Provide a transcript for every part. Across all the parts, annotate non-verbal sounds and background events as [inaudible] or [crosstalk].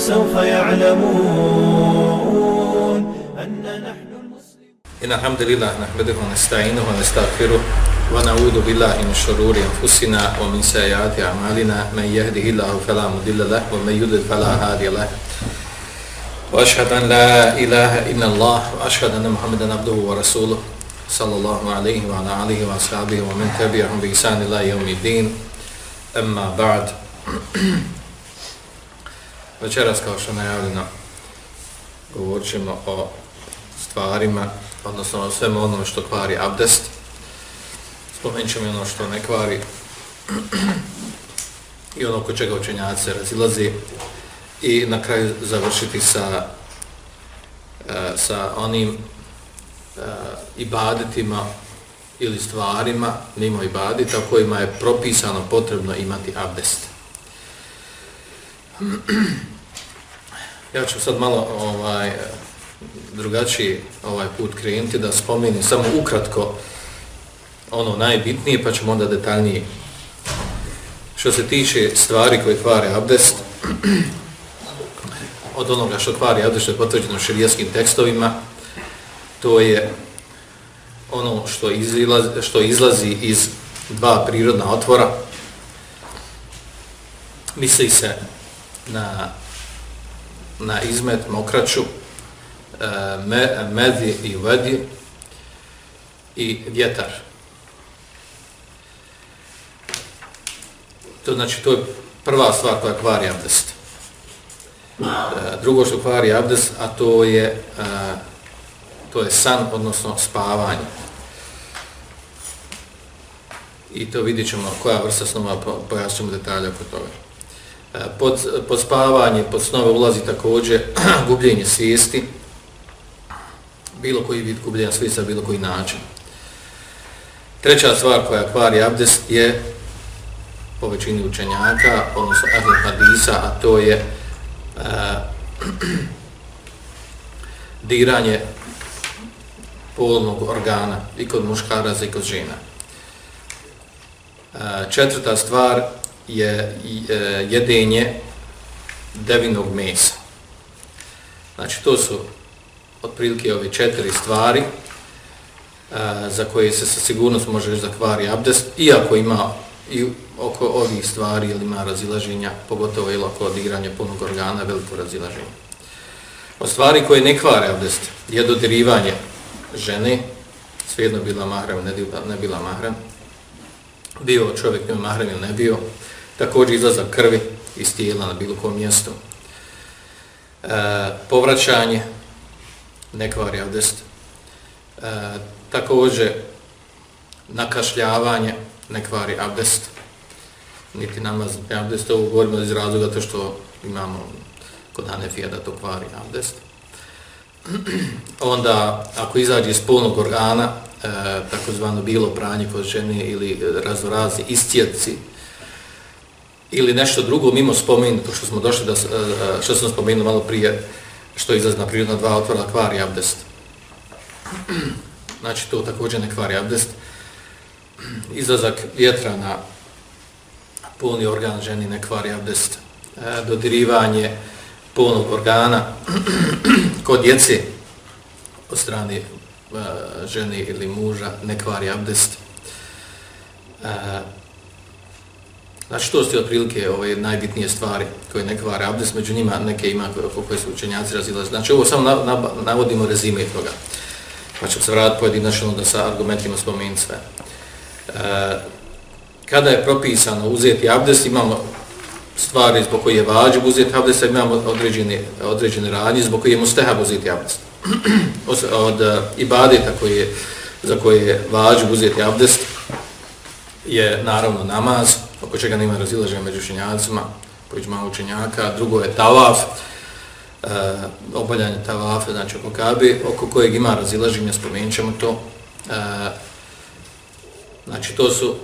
سوف يعلمون أن نحن المسلمون. إن الحمد لله نحمده ونستعينه ونستغفره ونعوذ بالله من شرور أنفسنا ومن سيئات أعمالنا. من يهده الله فلا مضل له ومن يضلل فلا هادي له. وأشهد أن لا إله إلا الله وأشهد أن محمدا عبده ورسوله صلى الله عليه وعلى آله وأصحابه ومن تبعهم بإحسان إلى يوم الدين. أما بعد. Večeras, kao što najavljeno, govorit ćemo o stvarima, odnosno o svemu onome što kvari abdest. Spomenut ćemo ono što ne kvari i ono ko čega učenjaci se razilazi i na kraju završiti sa, e, sa onim e, ibadetima ili stvarima, mimo ibadita, kojima je propisano potrebno imati abdest. [clears throat] Ja ću sad malo ovaj drugačiji ovaj put krenuti da spomenem samo ukratko ono najbitnije pa ćemo onda detaljnije. Što se tiče stvari koje kvare abdest, [clears throat] od onoga što kvari abdest što je potvrđeno širijaskim tekstovima, to je ono što izlazi, što izlazi iz dva prirodna otvora. Misli se na, na izmet, mokraću, e, me, medi i vedi i vjetar. To znači, to je prva stvar koja kvari abdest. E, drugo što kvari abdest, a to je e, to je san, odnosno spavanje. I to vidjet ćemo koja vrsta snova, pojasnimo detalje oko toga. Pod, pod spavanje, pod snove ulazi također [clears throat] gubljenje svijesti, bilo koji vid gubljenja svijesta, bilo koji način. Treća stvar koja kvari abdest je po većini učenjaka, odnosno Ahlul Hadisa, a to je uh, [clears throat] diranje polnog organa i kod muškaraca i kod žena. Uh, četvrta stvar je e, jedenje devinog mesa. Znači, to su otprilike ove četiri stvari e, za koje se sa sigurnost može reći da kvari abdest, iako ima i oko ovih stvari ili ima razilaženja, pogotovo ili oko odigranja punog organa, veliko razilaženje. O stvari koje ne kvare abdest je dodirivanje žene, svejedno bila mahram, ne, ne bila mahram, bio čovjek nema mahram ili ne bio, također izlazak krvi iz tijela na bilo kom mjestu, e, povraćanje, nekvari abdest, e, također nakašljavanje, nekvari abdest, niti namaz abdest, ovo govorimo iz razloga to što imamo kod Hanefija da to kvari abdest. Onda, ako izađe iz polnog organa, e, takozvano bilo pranje kod žene ili razvorazni istjetci, ili nešto drugo mimo spomen, što smo došli da, e, e, što smo spomenuli malo prije, što izlazi na prirodna dva otvora, kvari abdest. [clears throat] Znači, to također ne kvari abdest [clears throat] izlazak vjetra na polni organ ženi ne kvari abdest, e, dodirivanje polnog organa [clears throat] kod djece od strane žene ili muža ne kvari abdest. Znači, to su otprilike ove najbitnije stvari koje ne kvare abdest, među njima neke ima koje su učenjaci razilaze. Znači, ovo samo navodimo rezime toga. Pa ćemo se vratiti pojedinačno da sa argumentima spomenuti sve. E, kada je propisano uzeti abdest, imamo stvari zbog koje je vađib uzeti abdest, imamo određene, određene radnje zbog koje je mustehab uzeti abdest. [clears throat] od, od ibadeta koji je, za koje je vađib uzeti abdest je naravno namaz, oko čega nema razilaženja među učenjacima, koji učenjaka, drugo je tavaf, uh, obaljanje tavafe, znači oko kabe, oko kojeg ima razilaženja, spomenut ćemo to, uh, Znači to su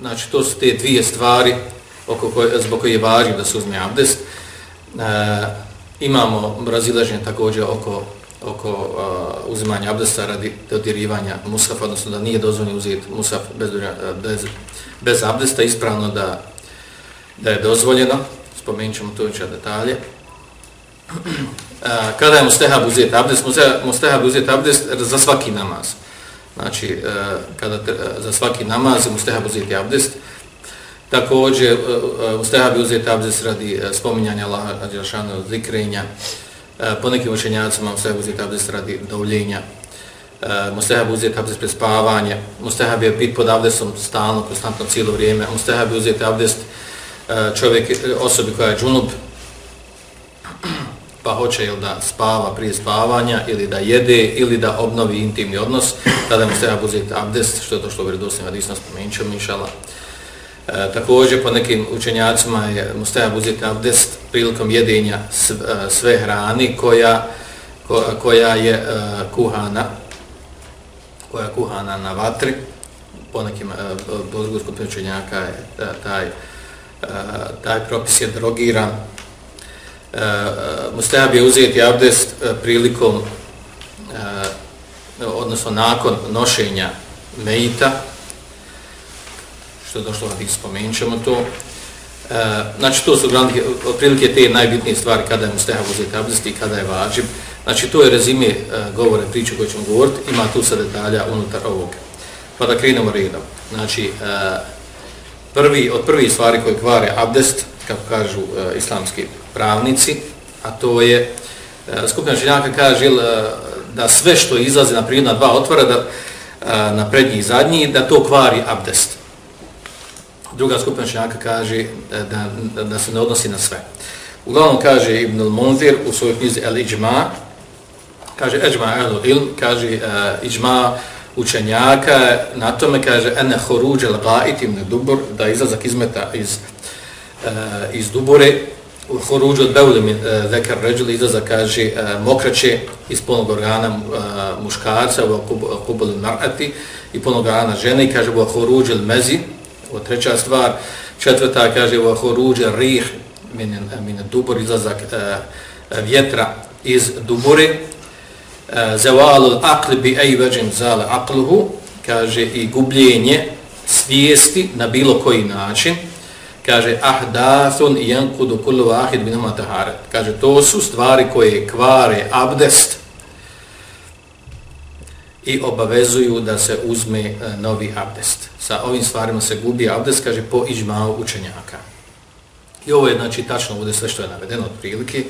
znači to su te dvije stvari oko koje zbog koje je važno da se uzme abdest. E, imamo razilaženje također oko oko uh, uzimanja abdesta radi dodirivanja musaf, odnosno da nije dozvoljeno uzeti musaf bez, e, bez, bez abdesta, ispravno da, da je dozvoljeno, spomenut ćemo to više detalje. [clears throat] kada je mustehab uzeti abdest, mustehab uzeti abdest za svaki namaz. Znači, e, kada za svaki namaz je mustehab uzeti abdest. Također, e, mustehab uzeti abdest radi spominjanja Allaha Đelšana od zikrenja. E, po nekim učenjacima mustahab uzeti abdest radi davljenja, e, mustahab uzeti abdest pred spavanje. mustahab je bit pod abdestom stalno, konstantno cijelo vrijeme. mustahab je uzeti abdest čovjek, e, osobi koja je džunup, pa hoće ili da spava prije spavanja, ili da jede, ili da obnovi intimni odnos, tada mu se treba uzeti abdest, što je to što u vredostima disno spomenut ćemo, inšala. E, također, po nekim učenjacima je mustajab uzeti abdest prilikom jedenja sve, sve hrani koja, ko, koja je e, kuhana, koja je kuhana na vatri, po nekim e, uh, skupinu učenjaka je e, taj, taj propis je drogiran, uh, mustajab je uzeti abdest prilikom, odnosno nakon nošenja mejita, što je došlo da tih, spomenut ćemo to. E, znači, to su glavni, otprilike te najbitnije stvari kada je mustajab uzeti abdest i kada je vađib. Znači, to je rezime e, govore, priče koje ćemo govoriti, ima tu sa detalja unutar ovog. Pa da krenemo redom. Znači, e, prvi, od prvih stvari koje kvare abdest, kako kažu e, islamski pravnici, a to je, e, skupina ženjaka kaže e, da sve što izlazi na primjer dva otvora, da, e, na prednji i zadnji, da to kvari abdest. Druga skupina ženjaka kaže da, da, da se ne odnosi na sve. Uglavnom kaže Ibn al-Munzir u svojoj knjizi Al-Iđma, kaže Eđma al-Ilm, kaže e, uh, Iđma učenjaka, na tome kaže ene horuđe l'gaitim ibn dubur, da izlazak izmeta iz uh, iz dubure horuđe od beule min uh, zekar ređuli izlazak kaže uh, mokraće iz polnog organa uh, muškarca u kubuli marati i polnog organa žene i kaže u horuđu mezi u treća stvar. Četvrta kaže wa horuđu rih min, min dubur izlazak uh, vjetra iz dubure. E, uh, al bi ay wajhin zal aqluhu kaže i gubljenje svijesti na bilo koji način kaže ahdathun yanqudu kullu wahid minhum taharat kaže to su stvari koje kvare abdest i obavezuju da se uzme e, novi abdest. Sa ovim stvarima se gubi abdest kaže po iđmao učenjaka. I ovo je znači tačno bude sve što je navedeno od prilike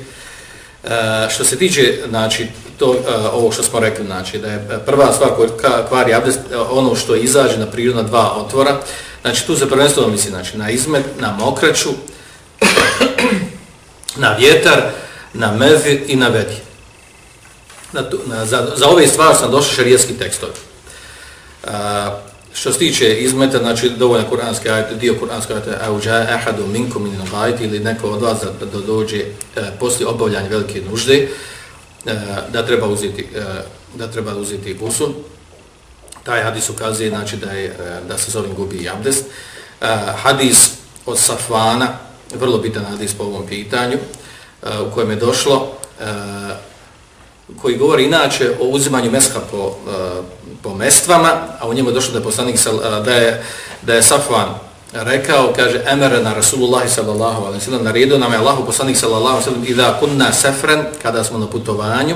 Uh, e, što se tiče znači to e, ovo što smo rekli znači da je prva stvar koja kvari abdest e, ono što izađe na prirodna dva otvora Znači, tu se prvenstveno misli znači, na izmet, na mokraću, na vjetar, na mezir i na vedi. Na, tu, na, za, za ove stvari sam došao šarijetski tekstovi. A, što se tiče izmeta, znači dovoljno kuranski ajte, dio kuranski ajte, auđa ehadu minkum min gajti ili neko od vas da, da dođe e, poslije obavljanja velike nužde, e, da treba uzeti, e, da treba uzeti gusun taj hadis ukazuje znači da je e, da se zovem gubi abdest. E, hadis od Safvana, vrlo bitan hadis po ovom pitanju, e, u kojem je došlo, e, koji govori inače o uzimanju meska po, eh, po mestvama, a u njemu je došlo da je poslanik eh, da je, da je Safvan rekao, kaže, emere na Rasulullahi sallallahu alaihi sallam, naredio nam je Allahu poslanik sallallahu alaihi sallam, idha kunna sefren, kada smo na putovanju,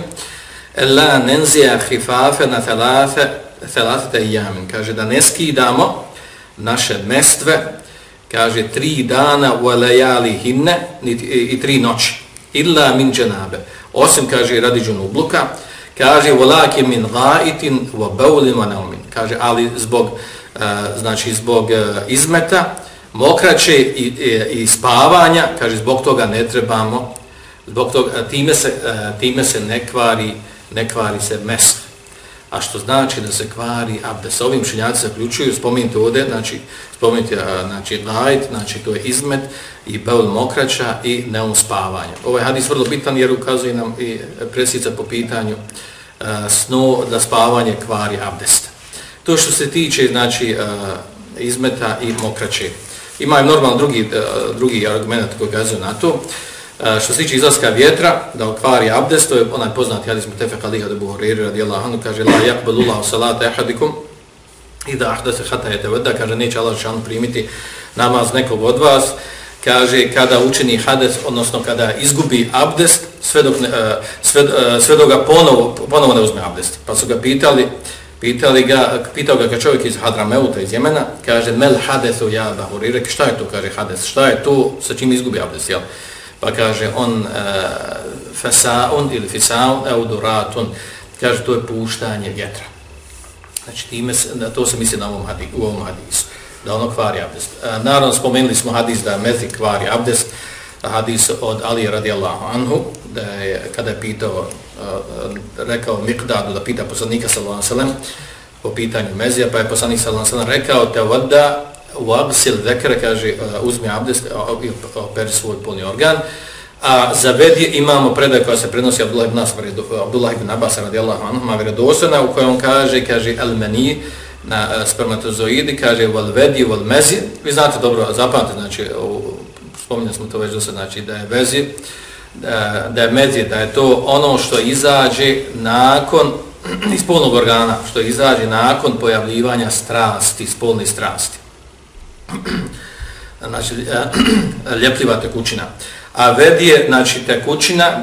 la nenzija hifafe na thalafe thelatete jamin, kaže da ne skidamo naše mestve, kaže tri dana u alejali hinne i, i tri noći, illa min dženabe, osim, kaže, radi džunubluka, kaže, volake min gaitin wa baulima naumin, kaže, ali zbog, e, znači, zbog e, izmeta, mokraće i, i, i spavanja, kaže, zbog toga ne trebamo, zbog toga, time se, time se ne kvari, ne kvari se mesto a što znači da se kvari abdes. Ovim šinjaci zaključuju, spominjte ovdje, znači, spominjte, znači, gajt, znači, to je izmet i beul mokraća i neum spavanja. Ovaj hadis vrlo bitan jer ukazuje nam i presica po pitanju uh, snu da spavanje kvari abdest. To što se tiče, znači, uh, izmeta i mokraće. Imaju normalno drugi, uh, drugi argument koji ukazuje na to. E, što se tiče izlaska vjetra, da okvari abdest, to je onaj poznati hadis Mutefek Aliha de Buhuriri radijallahu anhu, kaže La yakbalullahu salata ahadikum i da ahdase hata je vada, kaže neće Allah šan primiti namaz nekog od vas, kaže kada učini hades, odnosno kada izgubi abdest, sve dok, ne, e, sve, e, sve dok ga ponovo, ponovo ne uzme abdest. Pa su ga pitali, pitali ga, pitao ga kad čovjek iz Hadrameuta, iz Jemena, kaže, mel hadesu ja bahurirek, šta je to, kaže hades, šta je to, sa čim izgubi abdest, jel? Pa kaže, on e, uh, fesaun ili fisaun euduratun, kaže, to je puštanje vjetra. Znači, time se, to se misli na ovom hadis, u ovom hadisu da ono kvari abdest. E, naravno, spomenuli smo hadis da mezi kvari abdest, hadis od Ali radijallahu anhu, da je, kada je pitao, e, rekao Miqdadu da pita poslanika sallallahu sallam po pitanju mezija, pa je poslanik sallallahu sallam rekao te vada u absil zekre, kaže, e, uzmi abdest i operi svoj polni organ, a za vedje imamo predaj koja se prenosi Abdullah ibn Nasr, e, Abdullah ibn Abbas radijallahu anhu, ma vjerodostojna u kojoj on kaže, kaže, el meni, na e, spermatozoidi, kaže val vedje, val mezi. Vi znate dobro, zapamtite, znači, spominjali smo to već do sad, znači, da je vezi, da, da je mezi, da je to ono što izađe nakon, [clears throat] iz polnog organa, što izađe nakon pojavljivanja strasti, spolne strasti. [clears throat] znači, eh, [clears throat] ljepljiva tekućina. A vedi je, znači, tekućina eh,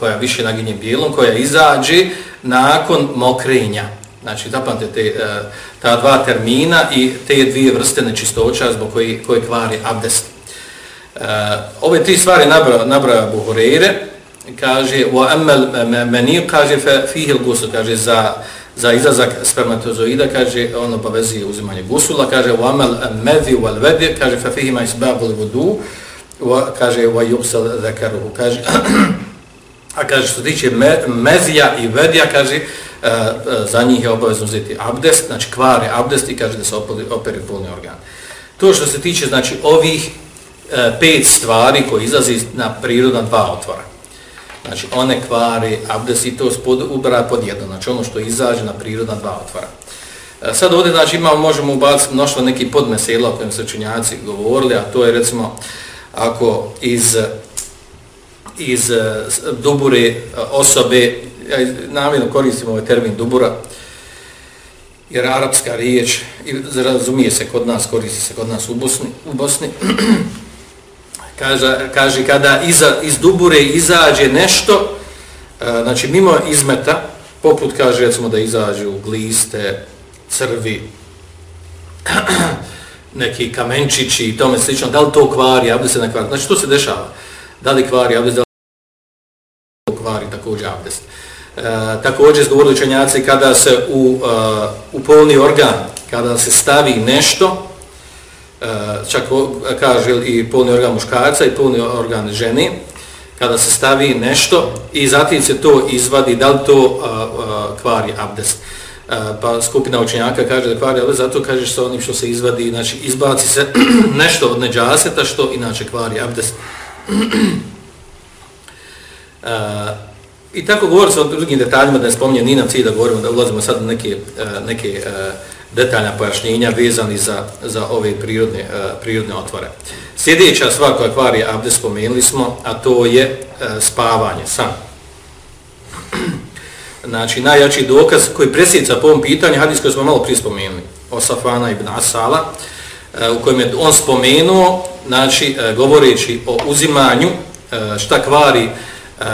koja više naginje bijelom, koja izađe nakon mokrenja. Znači, zapamte te, eh, ta dva termina i te dvije vrste nečistoća zbog koji, koji kvari abdest. Ove tri stvari nabra, nabra Buhureyre, kaže, wa amel meni, kaže, fihil gusu, kaže, za, za izazak spermatozoida, kaže, ono obavezuje uzimanje gusula, kaže, wa amel medhi wal kaže, fa fihima isbabul vudu, wa, kaže, wa yuksal zakaruhu, kaže, [clears throat] a kaže, što tiče me, mezija i vedija, kaže, E, e, za njih je obavezno uzeti abdest, znači kvare abdest i kaže da se operi polni organ. To što se tiče znači ovih e, pet stvari koji izlazi na prirodna dva otvora. Znači one kvari abdest i to spod, ubra pod jedno, znači ono što izađe na prirodna dva otvora. E, sad ovdje znači imamo, možemo ubaciti mnoštvo neki podmesela o kojem se činjaci govorili, a to je recimo ako iz iz e, dubure e, osobe ja namjerno koristim ovaj termin dubura, jer arapska riječ, i razumije se kod nas, koristi se kod nas u Bosni, u Bosni [clears throat] kaže, kaže kada iza, iz dubure izađe nešto, e, znači mimo izmeta, poput kaže recimo da izađu gliste, crvi, [clears throat] neki kamenčići i tome slično, da li to kvari, abdest se ne kvari, znači to se dešava, da li kvari abdest, da li kvari također abdest. E, također zgovorili učenjaci kada se u, e, uh, u polni organ, kada se stavi nešto, Eh, čak kaže i polni organ muškarca i polni organ žene, kada se stavi nešto i zatim se to izvadi, da li to eh, eh, kvari abdest. Pa skupina učenjaka kaže da kvari abdest, zato kaže što onim što se izvadi, znači izbaci se [clears throat] nešto od neđaseta što inače kvari abdest. uh, [clears throat] I tako govorimo o drugim detaljima, da ne spominje ni nam cilj da govorimo, da ulazimo sad neke, neke detaljna pojašnjenja vezani za, za ove prirodne, uh, prirodne otvore. Sljedeća stvar koja kvari Abde spomenuli smo, a to je e, spavanje, san. [clears throat] Znači, najjači dokaz koji presjeca po ovom pitanju, hadis koji smo malo prije spomenuli, o Safana ibn Asala, e, u kojem je on spomenuo, znači, govoreći o uzimanju, šta kvari uh,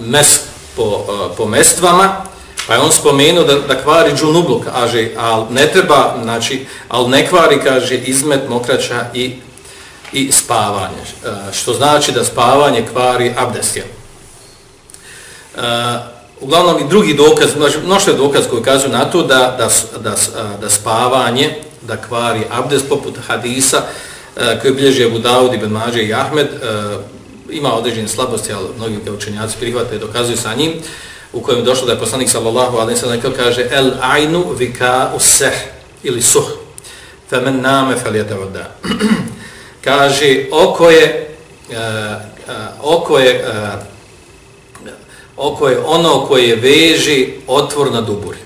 mes po, uh, po mestvama, pa je on spomenuo da, da kvari džunubluk, kaže, ali ne treba, znači, ali ne kvari, kaže, izmet, mokraća i, i spavanje. E, što znači da spavanje kvari abdestijel. Uh, e, uglavnom i drugi dokaz, znači, mnošto je dokaz koji kazuju na to da, da, da, e, da spavanje, da kvari abdest poput hadisa, koji bilježi Abu Dawud ibn Mađe i Ahmed, ima određene slabosti, ali mnogi učenjaci prihvate i dokazuju sa njim, u kojem je došlo da je poslanik sallallahu alaihi sallam nekako kaže el ajnu vika useh ili suh fe men name fel jete voda. [clears throat] kaže oko je uh, uh, oko je uh, oko je ono koje veži otvor na duburi.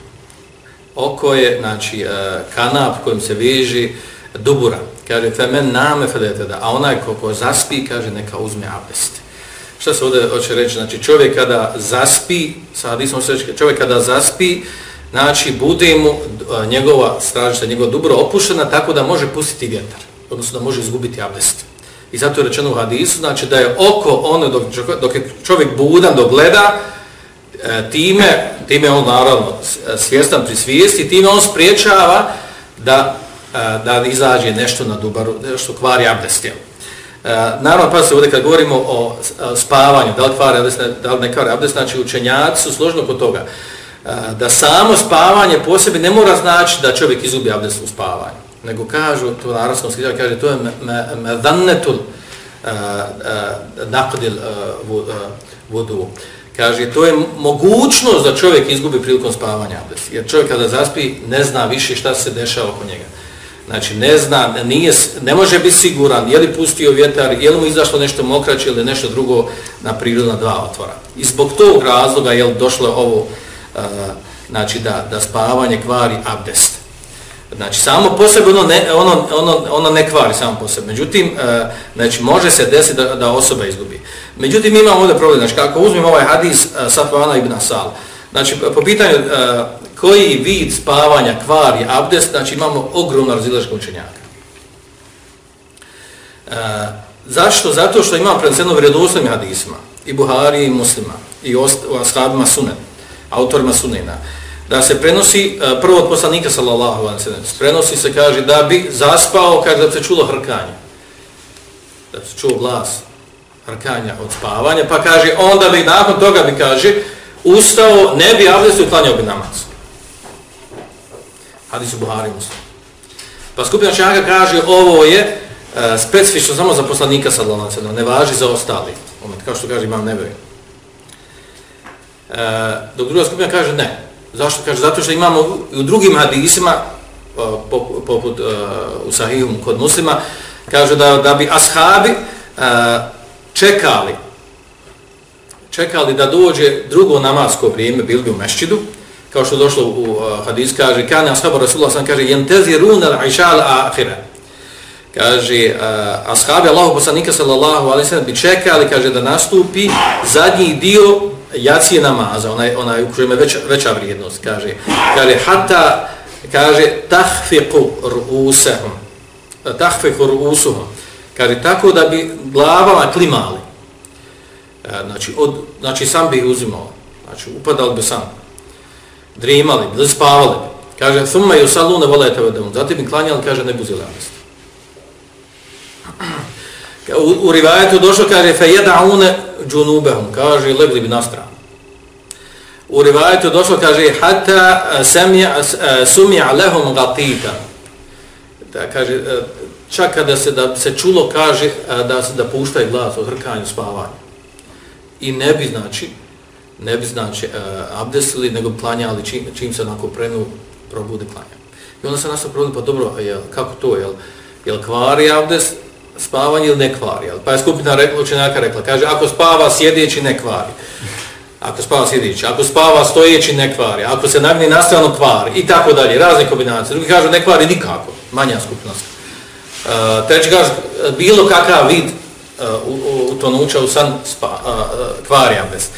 Oko je, znači, uh, kanap kojim se veži dubura kaže femen name feletada, a onaj ko, ko zaspi, kaže neka uzme abdest. Šta se ovdje hoće reći? Znači čovjek kada zaspi, sad smo se reći, čovjek kada zaspi, znači bude mu e, njegova stražišta, njegova dobro opuštena tako da može pustiti vjetar, odnosno da može izgubiti abdest. I zato je rečeno u hadisu, znači da je oko ono dok, dok je čovjek budan, dok gleda, e, time, time on naravno e, svjestan pri svijesti, time on spriječava da, da izađe nešto na dubaru, nešto kvari abdest. E, naravno, pa se ovdje kad govorimo o spavanju, da li kvare abdest, da li ne kvare abdest, znači učenjaci su složno kod toga e, da samo spavanje po sebi ne mora znači da čovjek izgubi abdest u spavanju nego kažu, to na arabskom skriđaju, kaže, to je medhannetul e, e, naqdil vodu. Kaže, to je mogućnost da čovjek izgubi prilikom spavanja abdest. Jer čovjek kada zaspi, ne zna više šta se dešava oko njega. Znači, ne zna, nije, ne može biti siguran je li pustio vjetar, je li mu izašlo nešto mokraće ili nešto drugo na prirodna dva otvora. I zbog tog razloga je došlo ovo, uh, znači, da, da spavanje kvari abdest. Znači, samo po sebi ono ne, ono, ono, ono ne kvari samo po sebi. Međutim, e, znači, može se desiti da, da osoba izgubi. Međutim, imamo ovdje problem. Znači, kako uzmemo ovaj hadis e, Safvana ibn Asal, znači, po pitanju e, koji vid spavanja kvari abdest, znači, imamo ogromno razilaško učenjaka. E, zašto? Zato što imamo predsjedno vredoslovnim hadisima, i Buhari, i muslima, i o ashabima sunen, autorima sunena da se prenosi e, prvo od poslanika sallallahu alaihi sallam, prenosi se kaže da bi zaspao kada se čulo hrkanje da se čuo glas hrkanja od spavanja pa kaže onda bi nakon toga bi kaže ustao ne bi abdest uklanjao bi namaz hadis Buhari muslim pa skupina čaka kaže ovo je e, specifično samo za poslanika sallallahu alejhi ve sellem ne važi za ostali moment kao što kaže imam nebevi E, dok druga skupina kaže ne. Zašto? Kaže, zato što imamo u drugim hadisima, e, poput uh, u Sahihum kod muslima, kaže da, da bi ashabi uh, čekali čekali da dođe drugo namasko vrijeme, bili bi u mešćidu, kao što došlo u uh, hadis, kaže, kane ashabu Rasulullah sam kaže, jentezi runel al-akhira. Kaže, uh, ashabi Allahu poslanika sallallahu alaihi sallam bi čekali, kaže, da nastupi zadnji dio jacije namaza, onaj, onaj u kojem je veća, veća vrijednost, kaže, kaže, hata, kaže, tahfiqu ru'usahum, tahfiqu ru'usuhum, kaže, tako da bi glavama klimali, e, znači, od, znači, sam bi ih uzimao, znači, upadali bi sam, drimali, bili spavali, kaže, thumma i salune volete vedemu, zatim bi klanjali, kaže, ne buzili amest. U, u rivajetu došlo, kaže, fe jeda'une džunubehum, kaže, legli bi na stranu. U rivajetu došlo, kaže, hata eh, eh, sumja lehum gatita. Da, kaže, eh, čak kada se, da se čulo, kaže, da se da puštaj glas od hrkanju spavanja. I ne bi, znači, ne bi, znači, e, abdesili, nego planjali čim, čim se onako prenu, probude klanja. I onda se nas problem, pa dobro, jel, kako to, jel, jel kvari abdest, spavanje ili ne kvari. Jel? Pa je skupina rekla, učenjaka rekla, kaže, ako spava sjedeći, ne kvari. Ako spava sjedeći, ako spava stojeći, ne kvari. Ako se nagni nastavno kvari. I tako dalje, razne kombinacije. Drugi kažu, ne kvari nikako, manja skupina. Uh, e, treći kaže, bilo kakav vid uh, u, u, u tonuća u san spa, uh, kvari abdes.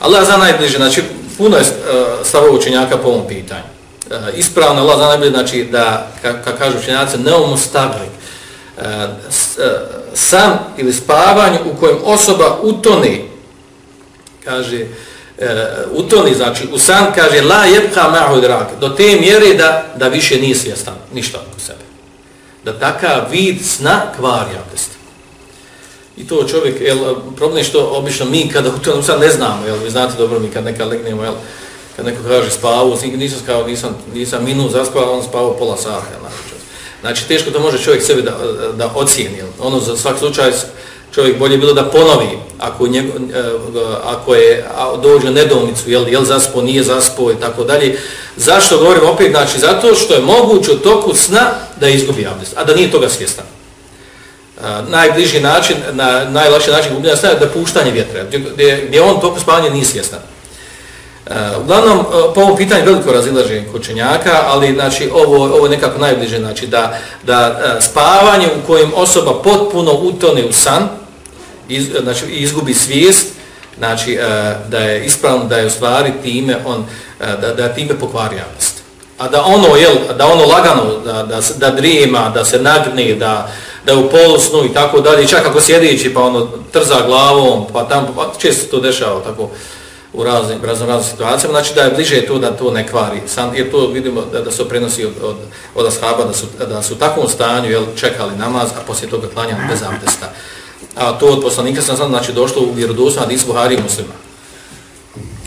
Allah zna najbliže, znači, puno je e, stavova učenjaka po ovom pitanju. E, ispravno, Allah zna najbliže, znači, da, kako kažu učenjaci, neomostavljik, e, Sam san ili spavanje u kojem osoba utoni, kaže, utoni, znači u san kaže la jebka ma'hu drak, do te mjere da, da više nije svjestan ništa oko sebe. Da takav vid sna kvari abdest. I to čovjek, jel, problem je što obično mi kada utonimo, sad ne znamo, jel, vi znate dobro mi kad neka legnemo, jel, kad neko kaže spavu, nisam, kao, nisam, nisam minut zaspao, on spavao pola sata, jel, znači, znači, teško to može čovjek sebi da, da ocijeni. Ono, za svak slučaj, čovjek bolje bilo da ponovi, ako, njego, eh, ako je dođe nedomicu, jel, jel zaspo, nije zaspo i tako dalje. Zašto govorim opet? Znači, zato što je moguće u toku sna da izgubi abdest, a da nije toga svjestan najbliži način, na, najlakši način gubljenja sna je da puštanje vjetra, gdje, gdje on toku spavanja nije svjestan. Uh, uglavnom, uh, po ovom pitanju veliko razilaže kočenjaka, ali znači, ovo, ovo je nekako najbliže, znači, da, da uh, spavanje u kojem osoba potpuno utone u san, iz, znači, izgubi svijest, znači, uh, da je ispravno da je u stvari time, on, uh, da, da time pokvari. A da ono, jel, da ono lagano, da, da, da drijema, da se nagne, da, da je u polusnu i tako dalje, čak ako sjedići pa ono trza glavom, pa tamo, pa često to dešava tako u raznim, raznim, raznim situacijama, znači da je bliže to da to ne kvari, Sam, jer to vidimo da, da se prenosi od, od, od ashaba, da su, da su u takvom stanju jel, čekali namaz, a poslije toga klanjali bez abdesta. A to od poslanika sam znači došlo u vjerodostojno Hadis Buhari muslima.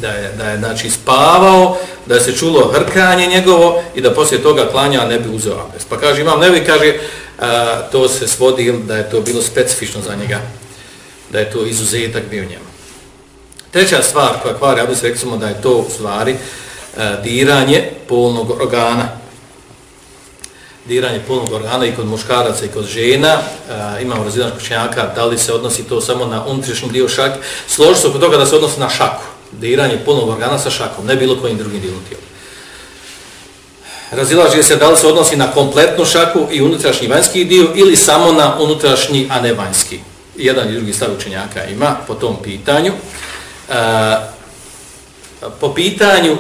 Da je, da je znači spavao, da je se čulo hrkanje njegovo i da poslije toga klanja ne bi uzeo abdest. Pa kaže, imam nevi, kaže, a, to se svodi da je to bilo specifično za njega, da je to izuzetak bio njemu. Treća stvar koja kvari abdest, rekli smo da je to u stvari a, diranje polnog organa, diranje polnog organa i kod muškaraca i kod žena, a, imamo razvijedan kućenjaka, da li se odnosi to samo na unutrišnji dio šak. složi se oko toga da se odnosi na šaku, diranje polnog organa sa šakom, ne bilo kojim drugim dijelom tijela. Razilaži se da li se odnosi na kompletnu šaku i unutrašnji vanjski dio ili samo na unutrašnji, a ne vanjski. Jedan i drugi stav učenjaka ima po tom pitanju. E, po pitanju e,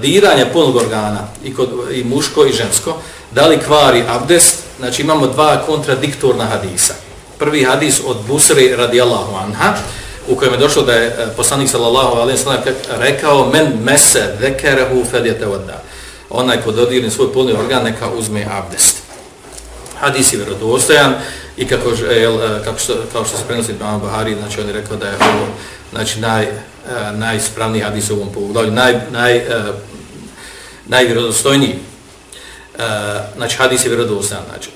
diranja polnog organa i, kod, i muško i žensko, da li kvari abdest, znači imamo dva kontradiktorna hadisa. Prvi hadis od Busri radijallahu anha, u kojem je došlo da je e, poslanik sallallahu alaihi sallam rekao men mese zekerehu fedjete vada. Onaj ko dodirne svoj polni organ neka uzme abdest. Hadis je vjerodostojan i kako, e, el, e, kako što, kao što se prenosi Imam Bahari, znači on je rekao da je ovo znači, naj, e, najspravniji hadis u ovom pogledu, naj, naj, najvjerodostojniji. Uh, znači hadis je vjerodostojan, znači